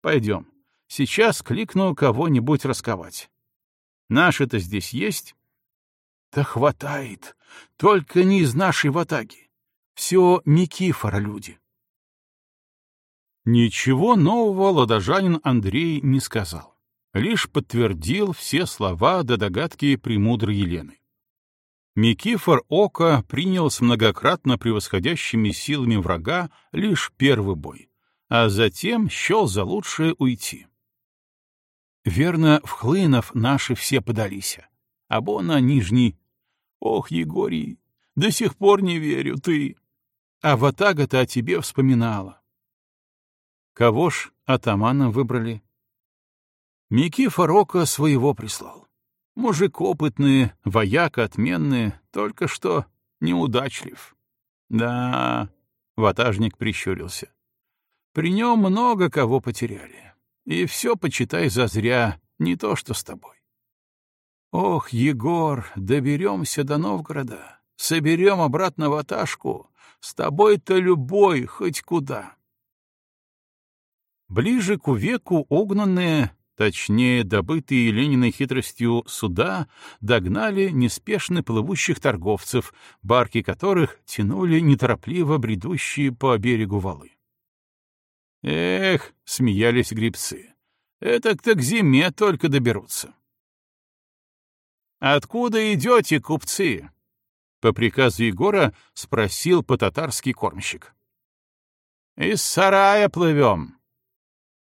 пойдем. Сейчас кликну кого-нибудь расковать. Наши-то здесь есть? Да хватает. Только не из нашей ватаги. Все Микифора люди. Ничего нового ладожанин Андрей не сказал. Лишь подтвердил все слова до догадки премудрой Елены. Микифор Ока принял с многократно превосходящими силами врага лишь первый бой, а затем счел за лучшее уйти. Верно, в Хлынов наши все подались. Абона Нижний. Ох, Егорий, до сих пор не верю, ты. А Ватага-то о тебе вспоминала. Кого ж атаманом выбрали? Микифор Ока своего прислал. Мужик опытный, вояк отменный, только что неудачлив. Да, ватажник прищурился. При нем много кого потеряли. И все, почитай, зазря, не то что с тобой. Ох, Егор, доберемся до Новгорода, соберем обратно ваташку, с тобой-то любой, хоть куда. Ближе к увеку огнанные точнее, добытые Лениной хитростью суда, догнали неспешно плывущих торговцев, барки которых тянули неторопливо бредущие по берегу валы. «Эх!» — смеялись грибцы. «Это-то к зиме только доберутся». «Откуда идете, купцы?» — по приказу Егора спросил по-татарски кормщик. «Из сарая плывем»,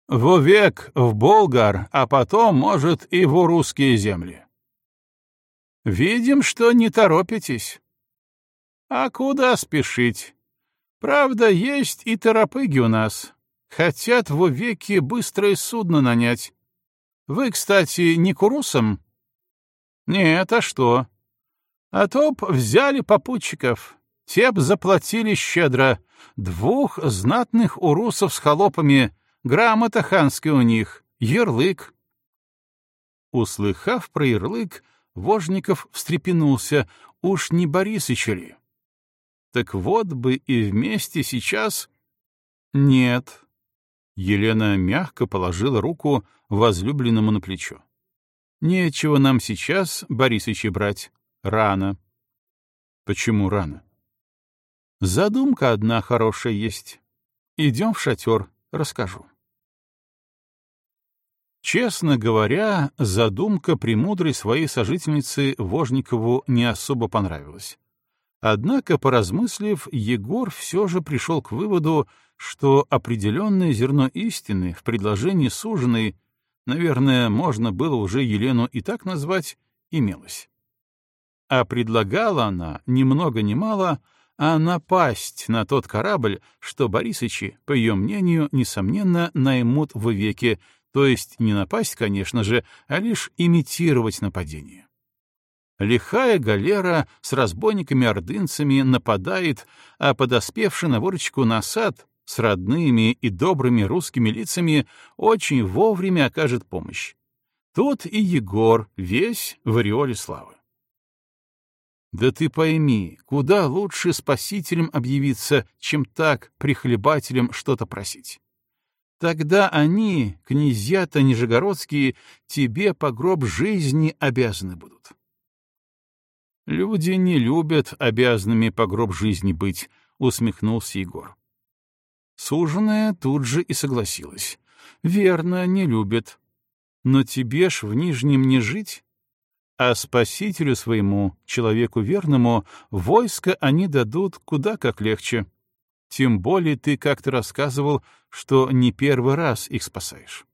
Вовек в Болгар, а потом, может, и в русские земли. Видим, что не торопитесь. А куда спешить? Правда, есть и торопыги у нас. Хотят в веке быстрое судно нанять. Вы, кстати, не курусом? Нет, а что? А то б взяли попутчиков. Те б заплатили щедро. Двух знатных урусов с холопами — Грамота ханская у них, ярлык. Услыхав про ярлык, Вожников встрепенулся, уж не Борисыч ли? Так вот бы и вместе сейчас... Нет. Елена мягко положила руку возлюбленному на плечо. Нечего нам сейчас, Борисыча, брать. Рано. Почему рано? Задумка одна хорошая есть. Идем в шатер, расскажу. Честно говоря, задумка премудрой своей сожительницы Вожникову не особо понравилась. Однако, поразмыслив, Егор все же пришел к выводу, что определенное зерно истины в предложении суженой, наверное, можно было уже Елену и так назвать, имелось. А предлагала она, ни много ни мало, а напасть на тот корабль, что Борисычи, по ее мнению, несомненно, наймут в веке, то есть не напасть, конечно же, а лишь имитировать нападение. Лихая галера с разбойниками-ордынцами нападает, а подоспевший на выручку насад с родными и добрыми русскими лицами очень вовремя окажет помощь. Тут и Егор весь в ореоле славы. Да ты пойми, куда лучше спасителем объявиться, чем так прихлебателем что-то просить. Тогда они, князья-то нижегородские, тебе по гроб жизни обязаны будут. Люди не любят обязанными по гроб жизни быть, усмехнулся Егор. Суженая тут же и согласилась. Верно, не любят. Но тебе ж в Нижнем не жить. А спасителю своему, человеку верному, войско они дадут куда как легче. Тем более ты как-то рассказывал, что не первый раз их спасаешь.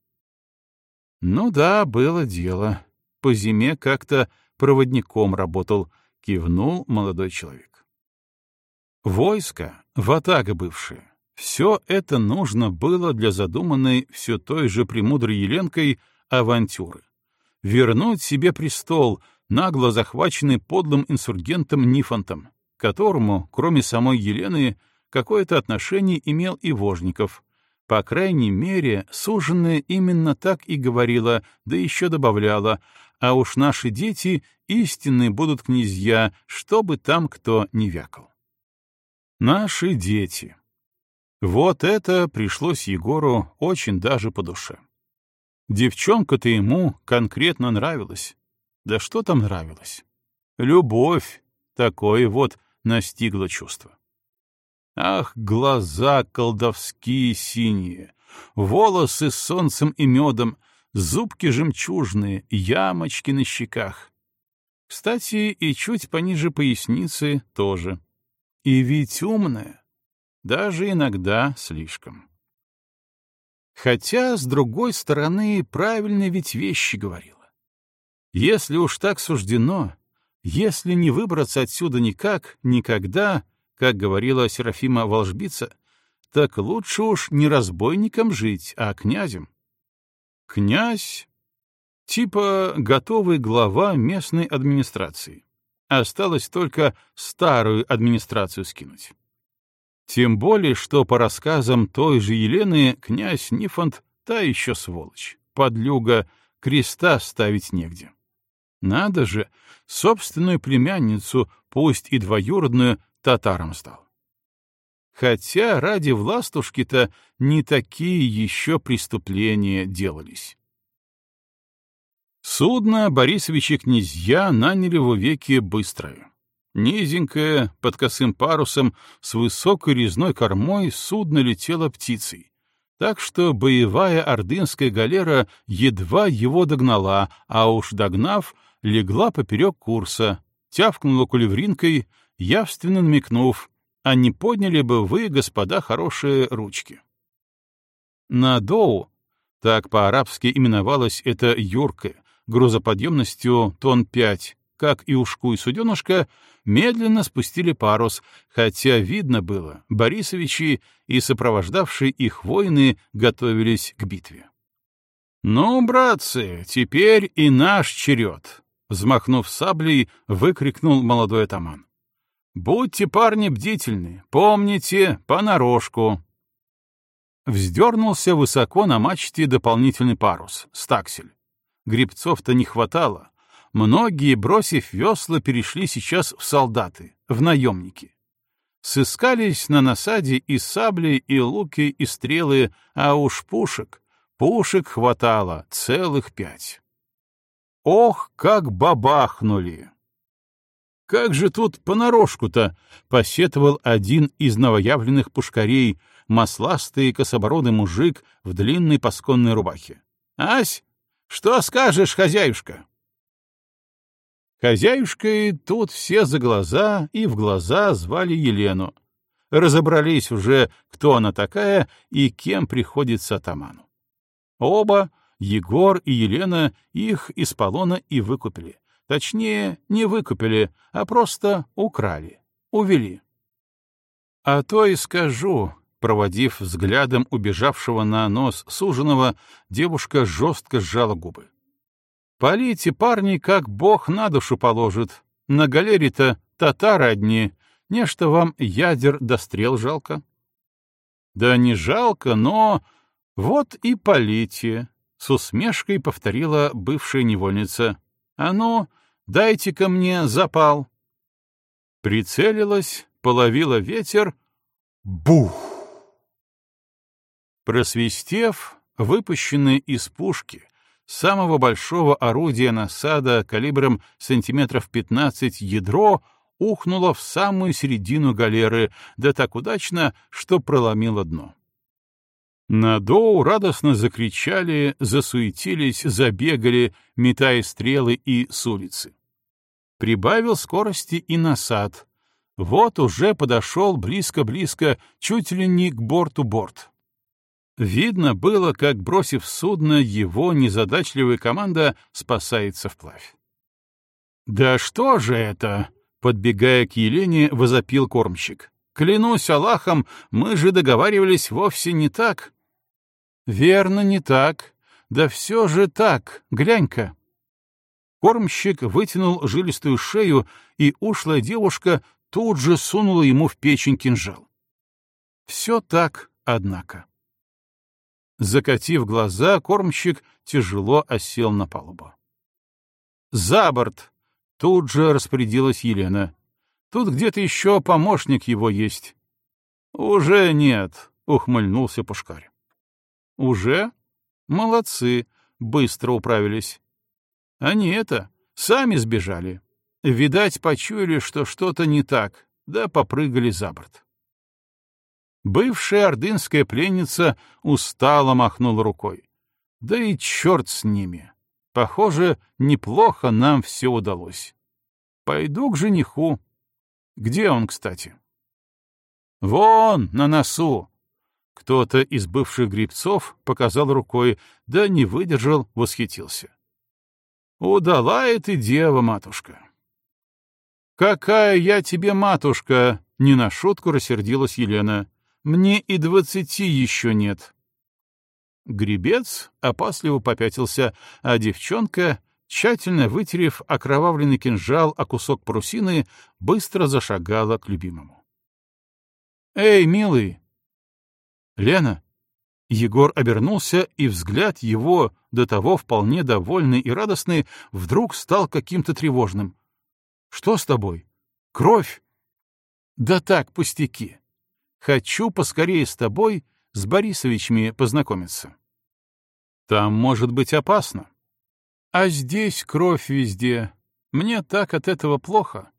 Ну да, было дело. По зиме как-то проводником работал, кивнул молодой человек. Войско, ватага бывшая, все это нужно было для задуманной все той же премудрой Еленкой авантюры. Вернуть себе престол, нагло захваченный подлым инсургентом Нифонтом, которому, кроме самой Елены, какое-то отношение имел и Вожников. По крайней мере, суженная именно так и говорила, да еще добавляла, а уж наши дети истинные будут князья, что бы там кто ни вякал. Наши дети. Вот это пришлось Егору очень даже по душе. Девчонка-то ему конкретно нравилась. Да что там нравилось? Любовь, такое вот настигло чувство. Ах, глаза колдовские синие, волосы с солнцем и медом, зубки жемчужные, ямочки на щеках. Кстати, и чуть пониже поясницы тоже. И ведь умная, даже иногда слишком. Хотя, с другой стороны, правильно ведь вещи говорила. Если уж так суждено, если не выбраться отсюда никак, никогда, как говорила Серафима Волжбица, так лучше уж не разбойником жить, а князем. Князь — типа готовый глава местной администрации. Осталось только старую администрацию скинуть. Тем более, что по рассказам той же Елены князь Нифонт — та еще сволочь, подлюга, креста ставить негде. Надо же, собственную племянницу, пусть и двоюродную, татаром стал. Хотя ради властушки-то не такие еще преступления делались. Судно Борисовичи князья наняли в веке быстрое. Низенькое, под косым парусом, с высокой резной кормой судно летело птицей. Так что боевая ордынская галера едва его догнала, а уж догнав, легла поперек курса, тявкнула кулевринкой, явственно намекнув, а не подняли бы вы, господа, хорошие ручки. На Доу, так по-арабски именовалась эта юрка, грузоподъемностью тонн пять, как и ушку и суденышко, медленно спустили парус, хотя видно было, Борисовичи и сопровождавшие их воины готовились к битве. «Ну, братцы, теперь и наш черед!» — взмахнув саблей, выкрикнул молодой атаман. Будьте, парни, бдительны, помните, понарошку. Вздернулся высоко на мачте дополнительный парус, стаксель. Грибцов-то не хватало. Многие, бросив весла, перешли сейчас в солдаты, в наемники. Сыскались на насаде и сабли, и луки, и стрелы, а уж пушек, пушек хватало, целых пять. Ох, как бабахнули! «Как же тут понарошку-то?» — посетовал один из новоявленных пушкарей, масластый кособородый мужик в длинной пасконной рубахе. «Ась, что скажешь, хозяюшка?» Хозяюшкой тут все за глаза и в глаза звали Елену. Разобрались уже, кто она такая и кем приходится атаману. Оба, Егор и Елена, их из полона и выкупили — Точнее, не выкупили, а просто украли, увели. А то и скажу, проводив взглядом убежавшего на нос суженого, девушка жестко сжала губы. Полите, парни, как бог на душу положит. На галере-то татары одни, нечто вам ядер до стрел жалко. Да не жалко, но... Вот и полите, — с усмешкой повторила бывшая невольница. А ну, дайте-ка мне запал. Прицелилась, половила ветер. Бух! Просвистев, выпущенный из пушки, самого большого орудия насада калибром сантиметров 15 ядро ухнуло в самую середину галеры, да так удачно, что проломило дно. На Доу радостно закричали, засуетились, забегали, метая стрелы и с улицы. Прибавил скорости и насад. Вот уже подошел близко-близко, чуть ли не к борту борт. Видно было, как, бросив судно, его незадачливая команда спасается вплавь. «Да что же это?» — подбегая к Елене, возопил кормщик. «Клянусь Аллахом, мы же договаривались вовсе не так». «Верно, не так. Да все же так. Глянь-ка». Кормщик вытянул жилистую шею, и ушлая девушка тут же сунула ему в печень кинжал. Все так, однако. Закатив глаза, кормщик тяжело осел на палубу. «За борт!» — тут же распорядилась Елена. «Тут где-то еще помощник его есть». «Уже нет», — ухмыльнулся Пушкарь. «Уже? Молодцы, быстро управились. Они это, сами сбежали. Видать, почуяли, что что-то не так, да попрыгали за борт». Бывшая ордынская пленница устало махнула рукой. Да и черт с ними. Похоже, неплохо нам все удалось. Пойду к жениху. Где он, кстати? Вон, на носу. Кто-то из бывших грибцов показал рукой, да не выдержал, восхитился. Удала ты дева, матушка. Какая я тебе матушка! Не на шутку рассердилась Елена. Мне и двадцати еще нет. Гребец опасливо попятился, а девчонка, тщательно вытерев окровавленный кинжал о кусок парусины, быстро зашагала к любимому. «Эй, милый!» «Лена!» Егор обернулся, и взгляд его, до того вполне довольный и радостный, вдруг стал каким-то тревожным. «Что с тобой? Кровь?» «Да так, пустяки. Хочу поскорее с тобой, с Борисовичами познакомиться. Там может быть опасно. А здесь кровь везде. Мне так от этого плохо.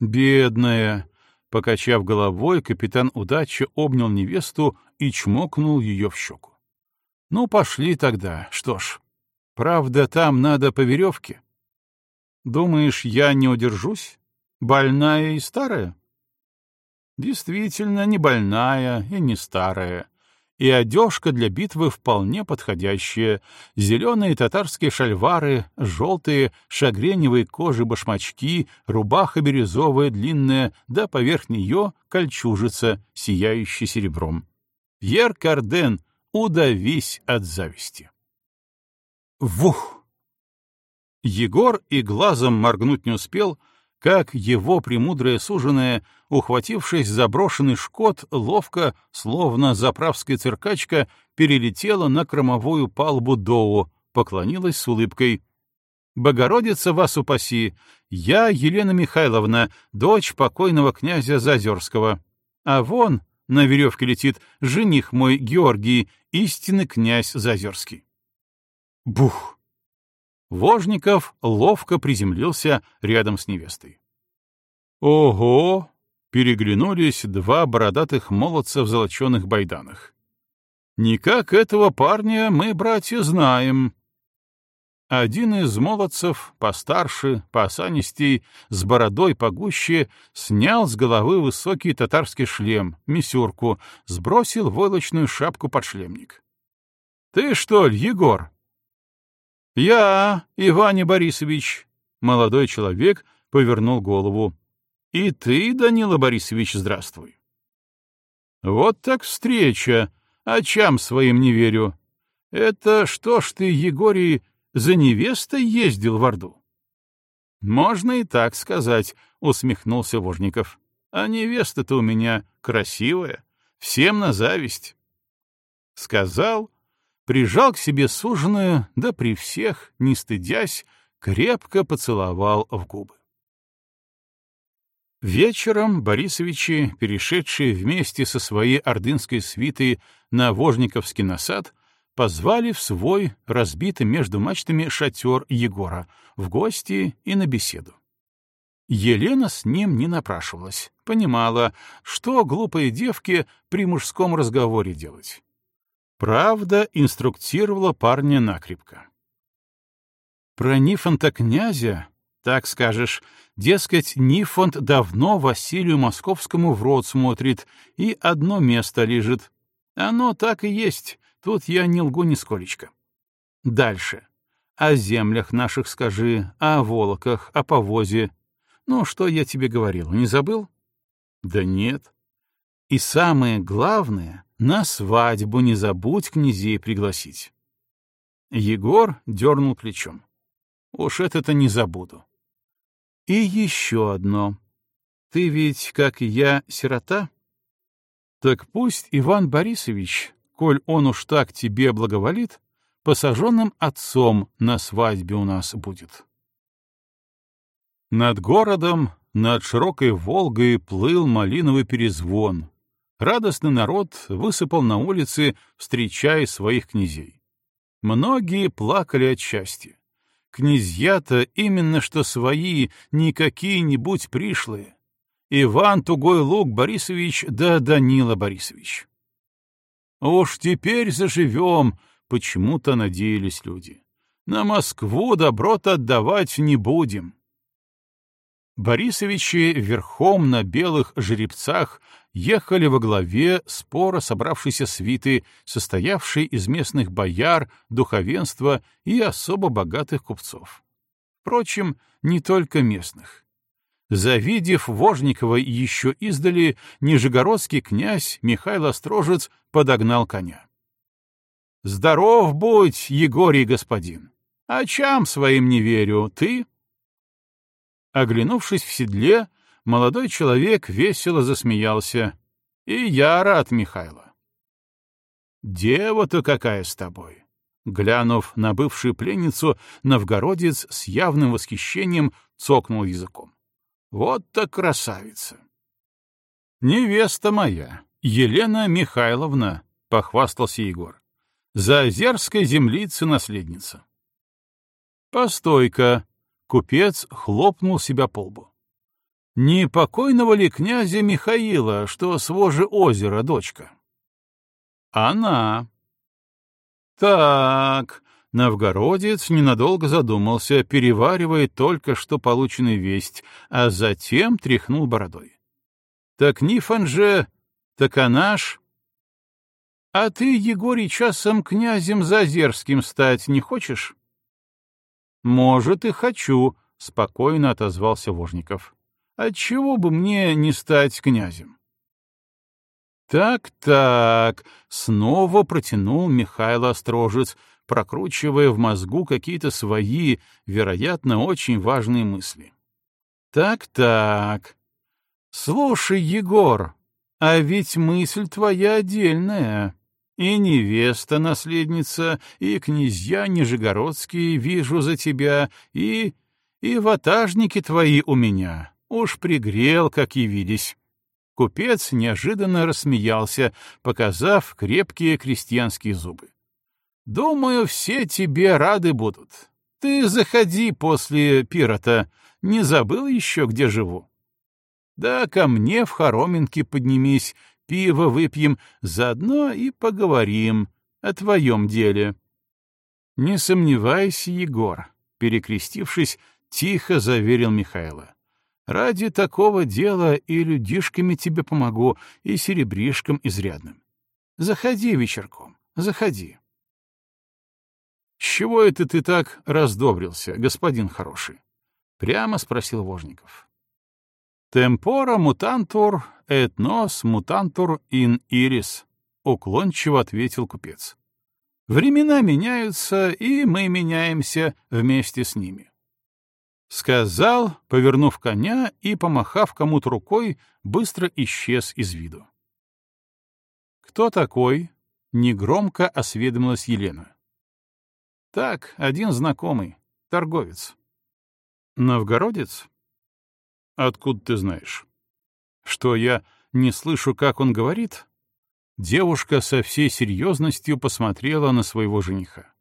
Бедная. Покачав головой, капитан удачи обнял невесту и чмокнул ее в щеку. Ну, пошли тогда, что ж. Правда, там надо по веревке. Думаешь, я не удержусь? Больная и старая? Действительно, не больная и не старая. И одежка для битвы вполне подходящая. Зеленые татарские шальвары, желтые шагреневые кожи башмачки, рубаха бирюзовая длинная, да поверх нее кольчужица, сияющая серебром. Пьер Карден, удавись от зависти. Вух! Егор и глазом моргнуть не успел, как его премудрая суженая, ухватившись за брошенный шкот, ловко, словно заправская циркачка, перелетела на кромовую палубу Доу, поклонилась с улыбкой. «Богородица вас упаси! Я Елена Михайловна, дочь покойного князя Зазерского. А вон на веревке летит жених мой Георгий, истинный князь Зазерский». Бух! Вожников ловко приземлился рядом с невестой. «Ого!» — переглянулись два бородатых молодца в золоченых байданах. «Никак этого парня мы, братья, знаем». Один из молодцев, постарше, поосанистей, с бородой погуще, снял с головы высокий татарский шлем, мисюрку, сбросил войлочную шапку под шлемник. — Ты что ли, Егор? «Я, Иване Борисович!» Молодой человек повернул голову. «И ты, Данила Борисович, здравствуй!» «Вот так встреча! Очам своим не верю! Это что ж ты, Егорий, за невестой ездил в Орду?» «Можно и так сказать», — усмехнулся Вожников. «А невеста-то у меня красивая, Всем на зависть. Сказал, прижал к себе суженую, да при всех, не стыдясь, крепко поцеловал в губы. Вечером Борисовичи, перешедшие вместе со своей ордынской свитой на Вожниковский насад, позвали в свой, разбитый между мачтами, шатер Егора в гости и на беседу. Елена с ним не напрашивалась, понимала, что глупые девки при мужском разговоре делать. Правда, инструктировала парня накрепко. Про Нифонта князя, так скажешь, дескать, Нифонт давно Василию Московскому в рот смотрит и одно место лежит. Оно так и есть, тут я не лгу нисколечко. Дальше. О землях наших скажи, о волоках, о повозе, ну, что я тебе говорил, не забыл? Да нет. И самое главное, на свадьбу не забудь князей пригласить. Егор дернул плечом. Уж это-то не забуду. И еще одно. Ты ведь, как и я, сирота? Так пусть Иван Борисович, коль он уж так тебе благоволит, посаженным отцом на свадьбе у нас будет. Над городом, над широкой Волгой плыл малиновый перезвон. Радостный народ высыпал на улицы, встречая своих князей. Многие плакали от счастья. Князья-то именно что свои, не какие-нибудь пришлые. Иван Тугой Лук Борисович да Данила Борисович. Уж теперь заживем, почему-то надеялись люди. На Москву добро-то отдавать не будем. Борисовичи верхом на белых жеребцах ехали во главе спора собравшейся свиты, состоявшей из местных бояр, духовенства и особо богатых купцов. Впрочем, не только местных. Завидев Вожникова еще издали, нижегородский князь Михаил Острожец подогнал коня. «Здоров будь, Егорий господин! Очам своим не верю, ты Оглянувшись в седле, молодой человек весело засмеялся. И я рад, Михайло. «Дева-то какая с тобой!» Глянув на бывшую пленницу, новгородец с явным восхищением цокнул языком. «Вот так красавица!» «Невеста моя, Елена Михайловна», — похвастался Егор. «Заозерской землицы наследница». «Постой-ка», Купец хлопнул себя по лбу. Не покойного ли князя Михаила, что с вожи озера дочка? Она. Так, новгородец ненадолго задумался, переваривая только что полученную весть, а затем тряхнул бородой. Так Нифон же, так она ж... А ты, Егорий, часом князем Зазерским стать не хочешь? «Может, и хочу», — спокойно отозвался Вожников. «Отчего бы мне не стать князем?» «Так-так», — снова протянул Михаил Острожец, прокручивая в мозгу какие-то свои, вероятно, очень важные мысли. «Так-так. Слушай, Егор, а ведь мысль твоя отдельная. И невеста наследница, и князья нижегородские вижу за тебя, и... и ватажники твои у меня. Уж пригрел, как явились». Купец неожиданно рассмеялся, показав крепкие крестьянские зубы. «Думаю, все тебе рады будут. Ты заходи после пирота. Не забыл еще, где живу?» «Да ко мне в хороминке поднимись, пиво выпьем, заодно и поговорим о твоем деле. Не сомневайся, Егор, перекрестившись, тихо заверил Михайло. Ради такого дела и людишками тебе помогу, и серебришком изрядным. Заходи вечерком, заходи. — чего это ты так раздобрился, господин хороший? — прямо спросил Вожников. «Темпора мутантур, et nos mutantur in iris», — уклончиво ответил купец. «Времена меняются, и мы меняемся вместе с ними». Сказал, повернув коня и, помахав кому-то рукой, быстро исчез из виду. «Кто такой?» — негромко осведомилась Елена. «Так, один знакомый, торговец». «Новгородец?» «Откуда ты знаешь?» «Что, я не слышу, как он говорит?» Девушка со всей серьезностью посмотрела на своего жениха.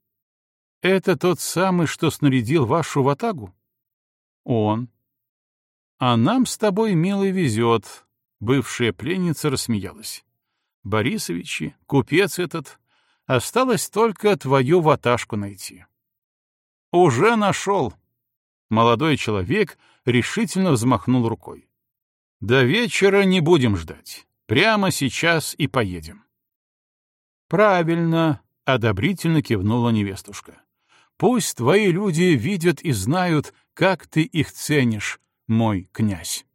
«Это тот самый, что снарядил вашу ватагу?» «Он». «А нам с тобой, милый, везет», — бывшая пленница рассмеялась. «Борисовичи, купец этот, осталось только твою ваташку найти». «Уже нашел!» Молодой человек решительно взмахнул рукой. «До вечера не будем ждать. Прямо сейчас и поедем. Правильно, одобрительно кивнула невестушка. Пусть твои люди видят и знают, как ты их ценишь, мой князь.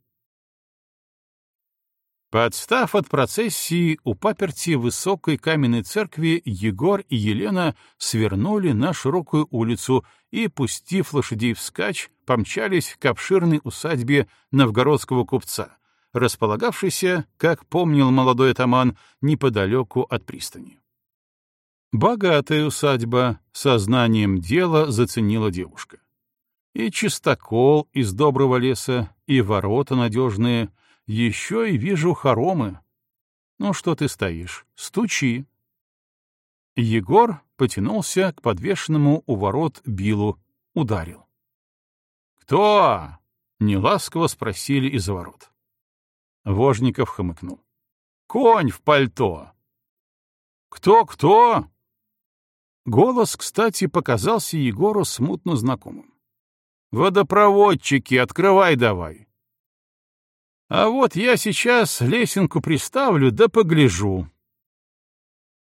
Подстав от процессии у паперти высокой каменной церкви Егор и Елена свернули на широкую улицу и, пустив лошадей вскачь, помчались к обширной усадьбе новгородского купца, располагавшийся, как помнил молодой атаман, неподалеку от пристани. Богатая усадьба, сознанием дела заценила девушка. И чистокол из доброго леса, и ворота надежные, еще и вижу хоромы. Ну что ты стоишь? Стучи. Егор потянулся к подвешенному у ворот Билу, ударил. «Кто?» — неласково спросили из ворот. Вожников хмыкнул. «Конь в пальто!» «Кто-кто?» Голос, кстати, показался Егору смутно знакомым. «Водопроводчики, открывай давай!» «А вот я сейчас лесенку приставлю да погляжу».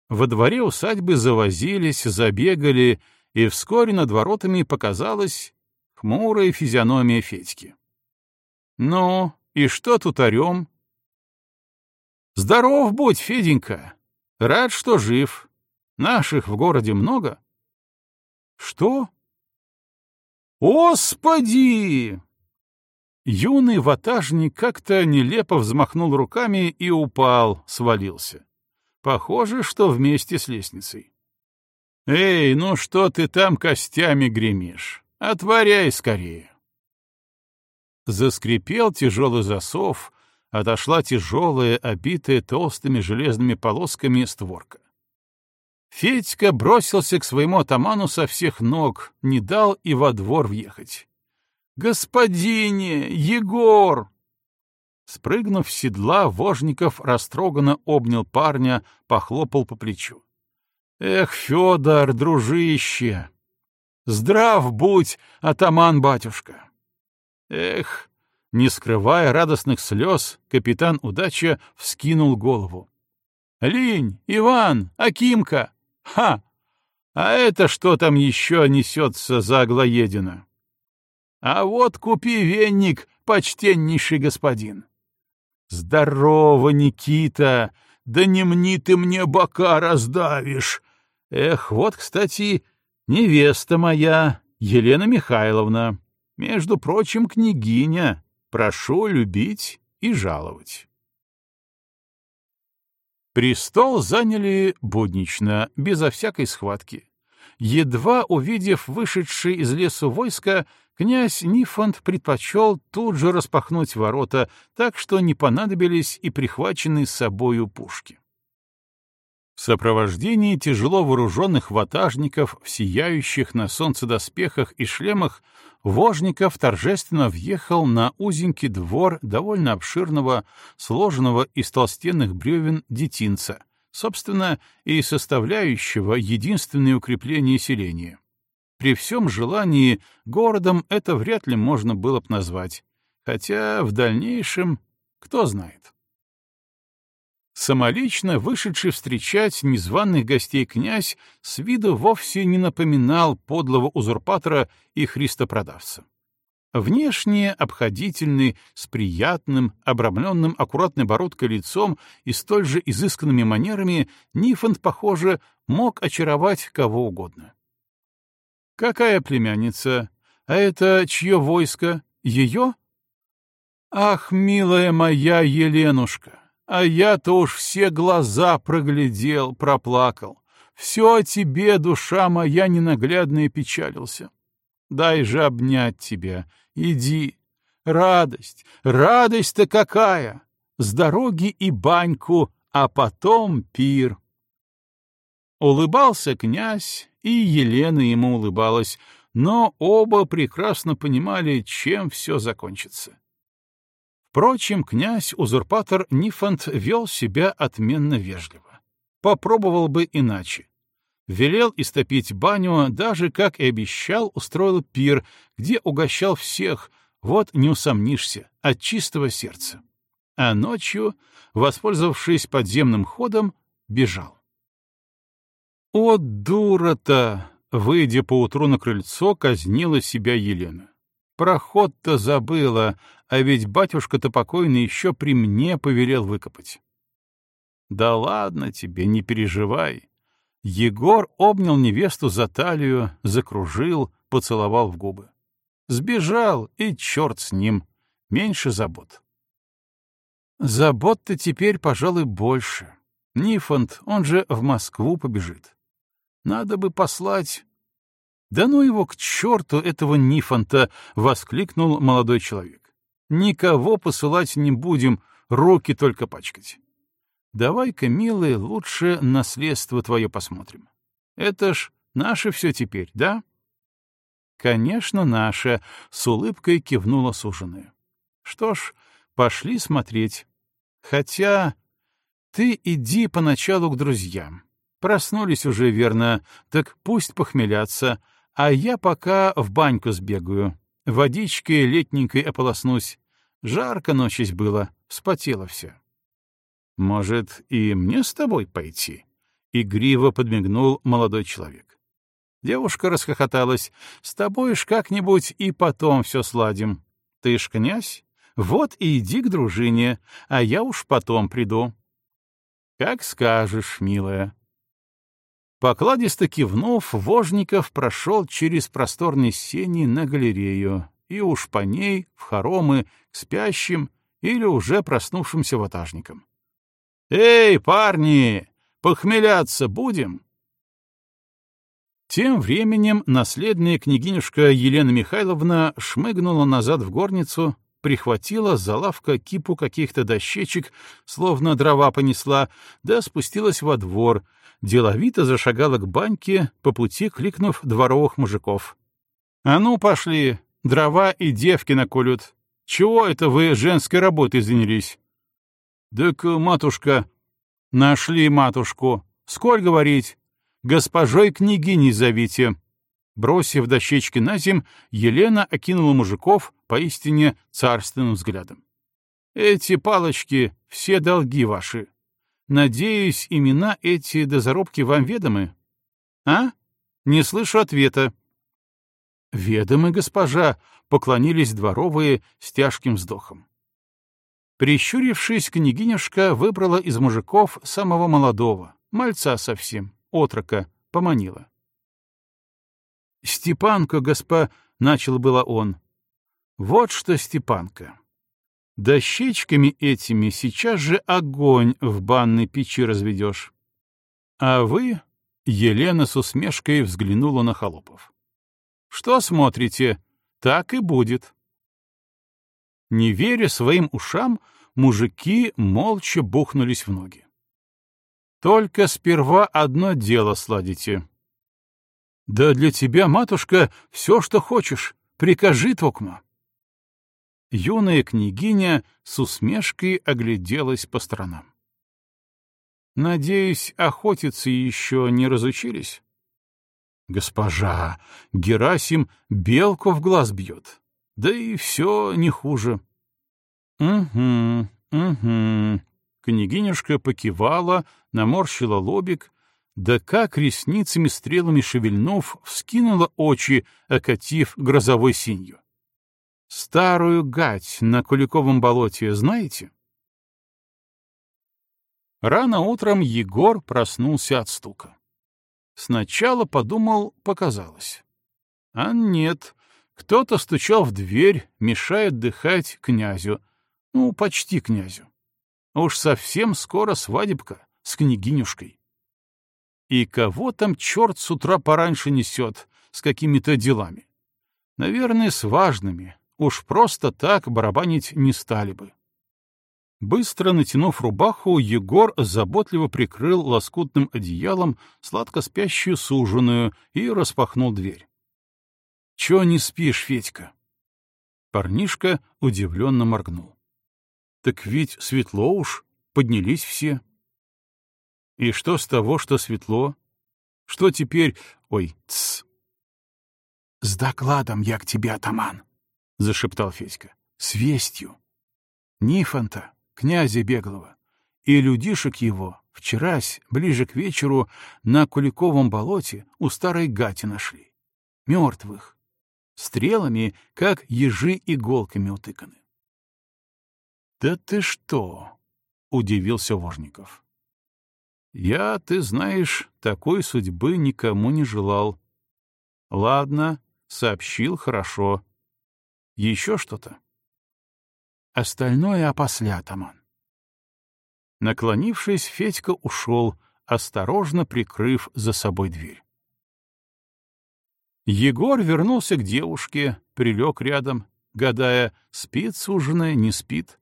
Во дворе усадьбы завозились, забегали, и вскоре над воротами показалась хмурая физиономия Федьки. «Ну, и что тут орем? Здоров будь, Феденька. Рад, что жив. Наших в городе много. Что? Господи! Юный ватажник как-то нелепо взмахнул руками и упал, свалился. Похоже, что вместе с лестницей. «Эй, ну что ты там костями гремишь? Отворяй скорее!» Заскрипел тяжелый засов, отошла тяжелая, обитая толстыми железными полосками створка. Федька бросился к своему атаману со всех ног, не дал и во двор въехать. «Господине! Егор!» Спрыгнув с седла, Вожников растроганно обнял парня, похлопал по плечу. «Эх, Федор, дружище! Здрав будь, атаман-батюшка!» Эх, не скрывая радостных слез, капитан Удача вскинул голову. «Линь, Иван, Акимка! Ха! А это что там еще несется за Аглоедина?» «А вот купи венник, почтеннейший господин!» «Здорово, Никита! Да не мни ты мне бока раздавишь!» «Эх, вот, кстати, невеста моя, Елена Михайловна. Между прочим, княгиня, прошу любить и жаловать. Престол заняли буднично, безо всякой схватки. Едва увидев вышедший из лесу войско, князь Нифонт предпочел тут же распахнуть ворота, так что не понадобились и прихваченные с собою пушки. В сопровождении тяжело вооруженных ватажников в сияющих на солнце доспехах и шлемах Вожников торжественно въехал на узенький двор довольно обширного, сложенного из толстенных бревен детинца, собственно, и составляющего единственное укрепление селения. При всем желании городом это вряд ли можно было бы назвать, хотя в дальнейшем кто знает. Самолично вышедший встречать незваных гостей князь с виду вовсе не напоминал подлого узурпатора и христопродавца. Внешне обходительный, с приятным, обрамленным аккуратной бородкой лицом и столь же изысканными манерами, Нифонт, похоже, мог очаровать кого угодно. «Какая племянница? А это чье войско? Ее?» «Ах, милая моя Еленушка! А я-то уж все глаза проглядел, проплакал. Все о тебе, душа моя ненаглядная, печалился. Дай же обнять тебя. Иди. Радость, радость-то какая! С дороги и баньку, а потом пир. Улыбался князь, и Елена ему улыбалась, но оба прекрасно понимали, чем все закончится. Впрочем, князь-узурпатор Нифонт вел себя отменно вежливо. Попробовал бы иначе. Велел истопить баню, даже, как и обещал, устроил пир, где угощал всех, вот не усомнишься, от чистого сердца. А ночью, воспользовавшись подземным ходом, бежал. О, дура-то! Выйдя поутру на крыльцо, казнила себя Елена. Проход-то забыла, а ведь батюшка-то покойный еще при мне повелел выкопать. Да ладно тебе, не переживай. Егор обнял невесту за талию, закружил, поцеловал в губы. Сбежал, и черт с ним. Меньше забот. Забот-то теперь, пожалуй, больше. Нифонт, он же в Москву побежит. Надо бы послать... «Да ну его к черту, этого Нифонта!» — воскликнул молодой человек. «Никого посылать не будем, руки только пачкать. Давай-ка, милый, лучше наследство твое посмотрим. Это ж наше все теперь, да?» «Конечно, наше», — с улыбкой кивнула суженая. «Что ж, пошли смотреть. Хотя ты иди поначалу к друзьям. Проснулись уже, верно, так пусть похмелятся, а я пока в баньку сбегаю, водичкой летненькой ополоснусь. Жарко ночись было, вспотело все. Может, и мне с тобой пойти? Игриво подмигнул молодой человек. Девушка расхохоталась. С тобой ж как-нибудь и потом все сладим. Ты ж князь? Вот и иди к дружине, а я уж потом приду. Как скажешь, милая. Покладисто кивнув, Вожников прошел через просторные сени на галерею и уж по ней в хоромы к спящим или уже проснувшимся ватажникам. «Эй, парни, похмеляться будем?» Тем временем наследная княгинюшка Елена Михайловна шмыгнула назад в горницу, прихватила за лавка кипу каких-то дощечек, словно дрова понесла, да спустилась во двор, деловито зашагала к баньке, по пути кликнув дворовых мужиков. «А ну, пошли, дрова и девки наколют. Чего это вы женской работой занялись?» «Так, матушка...» «Нашли матушку. Сколь говорить? Госпожой княгиней зовите». Бросив дощечки на земь, Елена окинула мужиков поистине царственным взглядом. «Эти палочки — все долги ваши. Надеюсь, имена эти до зарубки вам ведомы? А? Не слышу ответа». «Ведомы, госпожа», — поклонились дворовые с тяжким вздохом. Прищурившись, княгинюшка выбрала из мужиков самого молодого, мальца совсем, отрока, поманила. «Степанка, госпо...» — начал было он. «Вот что, Степанка. Дощечками этими сейчас же огонь в банной печи разведешь. А вы...» — Елена с усмешкой взглянула на Холопов. «Что смотрите? Так и будет». Не веря своим ушам, мужики молча бухнулись в ноги. «Только сперва одно дело сладите», да для тебя, матушка, все, что хочешь. Прикажи, Токма. Юная княгиня с усмешкой огляделась по сторонам. Надеюсь, охотиться еще не разучились? Госпожа, Герасим белку в глаз бьет. Да и все не хуже. Угу, угу. Княгинюшка покивала, наморщила лобик, да как ресницами-стрелами шевельнув, вскинула очи, окатив грозовой синью. Старую гать на Куликовом болоте знаете? Рано утром Егор проснулся от стука. Сначала подумал, показалось. А нет, кто-то стучал в дверь, мешает дыхать князю. Ну, почти князю. Уж совсем скоро свадебка с княгинюшкой. И кого там черт с утра пораньше несет с какими-то делами? Наверное, с важными. Уж просто так барабанить не стали бы. Быстро натянув рубаху, Егор заботливо прикрыл лоскутным одеялом сладко спящую суженую и распахнул дверь. — Чё не спишь, Федька? Парнишка удивленно моргнул. — Так ведь светло уж, поднялись все. — И что с того, что светло? Что теперь... Ой, тсс. — С докладом я к тебе, атаман, — зашептал Федька. — С вестью. Нифонта князя Беглова, и людишек его вчерась, ближе к вечеру, на Куликовом болоте у старой гати нашли. Мертвых. Стрелами, как ежи иголками утыканы. «Да ты что?» — удивился Вожников. «Я, ты знаешь, такой судьбы никому не желал. Ладно, сообщил хорошо. Еще что-то?» Остальное опосля, атаман. Наклонившись, Федька ушел, осторожно прикрыв за собой дверь. Егор вернулся к девушке, прилег рядом, гадая, спит суженая, не спит.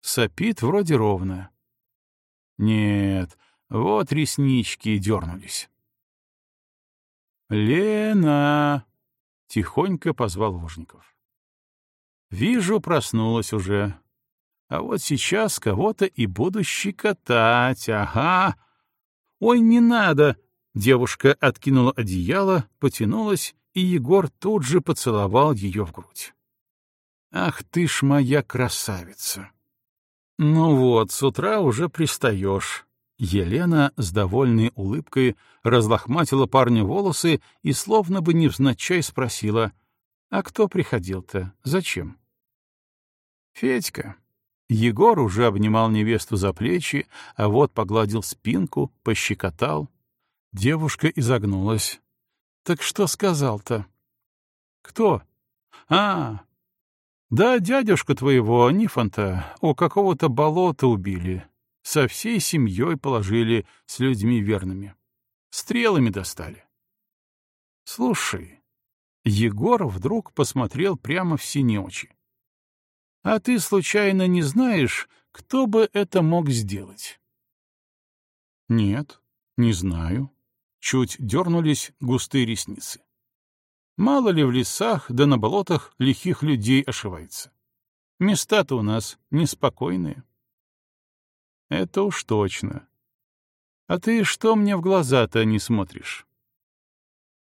Сопит вроде ровно. Нет, вот реснички дернулись. «Лена!» — тихонько позвал Ложников. Вижу, проснулась уже. А вот сейчас кого-то и буду щекотать, ага. Ой, не надо! Девушка откинула одеяло, потянулась, и Егор тут же поцеловал ее в грудь. Ах ты ж моя красавица! Ну вот, с утра уже пристаешь. Елена с довольной улыбкой разлохматила парню волосы и словно бы невзначай спросила, «А кто приходил-то? Зачем?» «Федька». Егор уже обнимал невесту за плечи, а вот погладил спинку, пощекотал. Девушка изогнулась. «Так что сказал-то?» «Кто?» «А, да дядюшка твоего, Нифонта, у какого-то болота убили. Со всей семьей положили с людьми верными. Стрелами достали». «Слушай, Егор вдруг посмотрел прямо в синие очи. «А ты, случайно, не знаешь, кто бы это мог сделать?» «Нет, не знаю». Чуть дернулись густые ресницы. Мало ли в лесах да на болотах лихих людей ошивается. Места-то у нас неспокойные. Это уж точно. А ты что мне в глаза-то не смотришь?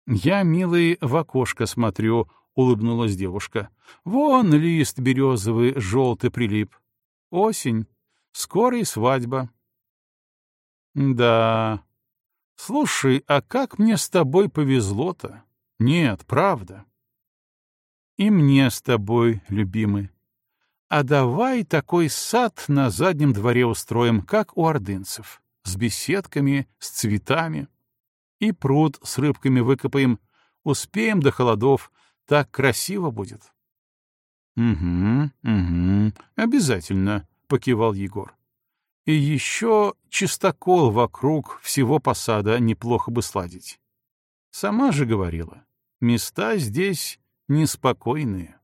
«Я, милый, в окошко смотрю», — улыбнулась девушка. «Вон лист березовый, желтый прилип. Осень. Скоро и свадьба». «Да. Слушай, а как мне с тобой повезло-то? Нет, правда». «И мне с тобой, любимый. А давай такой сад на заднем дворе устроим, как у ордынцев, с беседками, с цветами» и пруд с рыбками выкопаем. Успеем до холодов, так красиво будет. — Угу, угу, обязательно, — покивал Егор. — И еще чистокол вокруг всего посада неплохо бы сладить. Сама же говорила, места здесь неспокойные.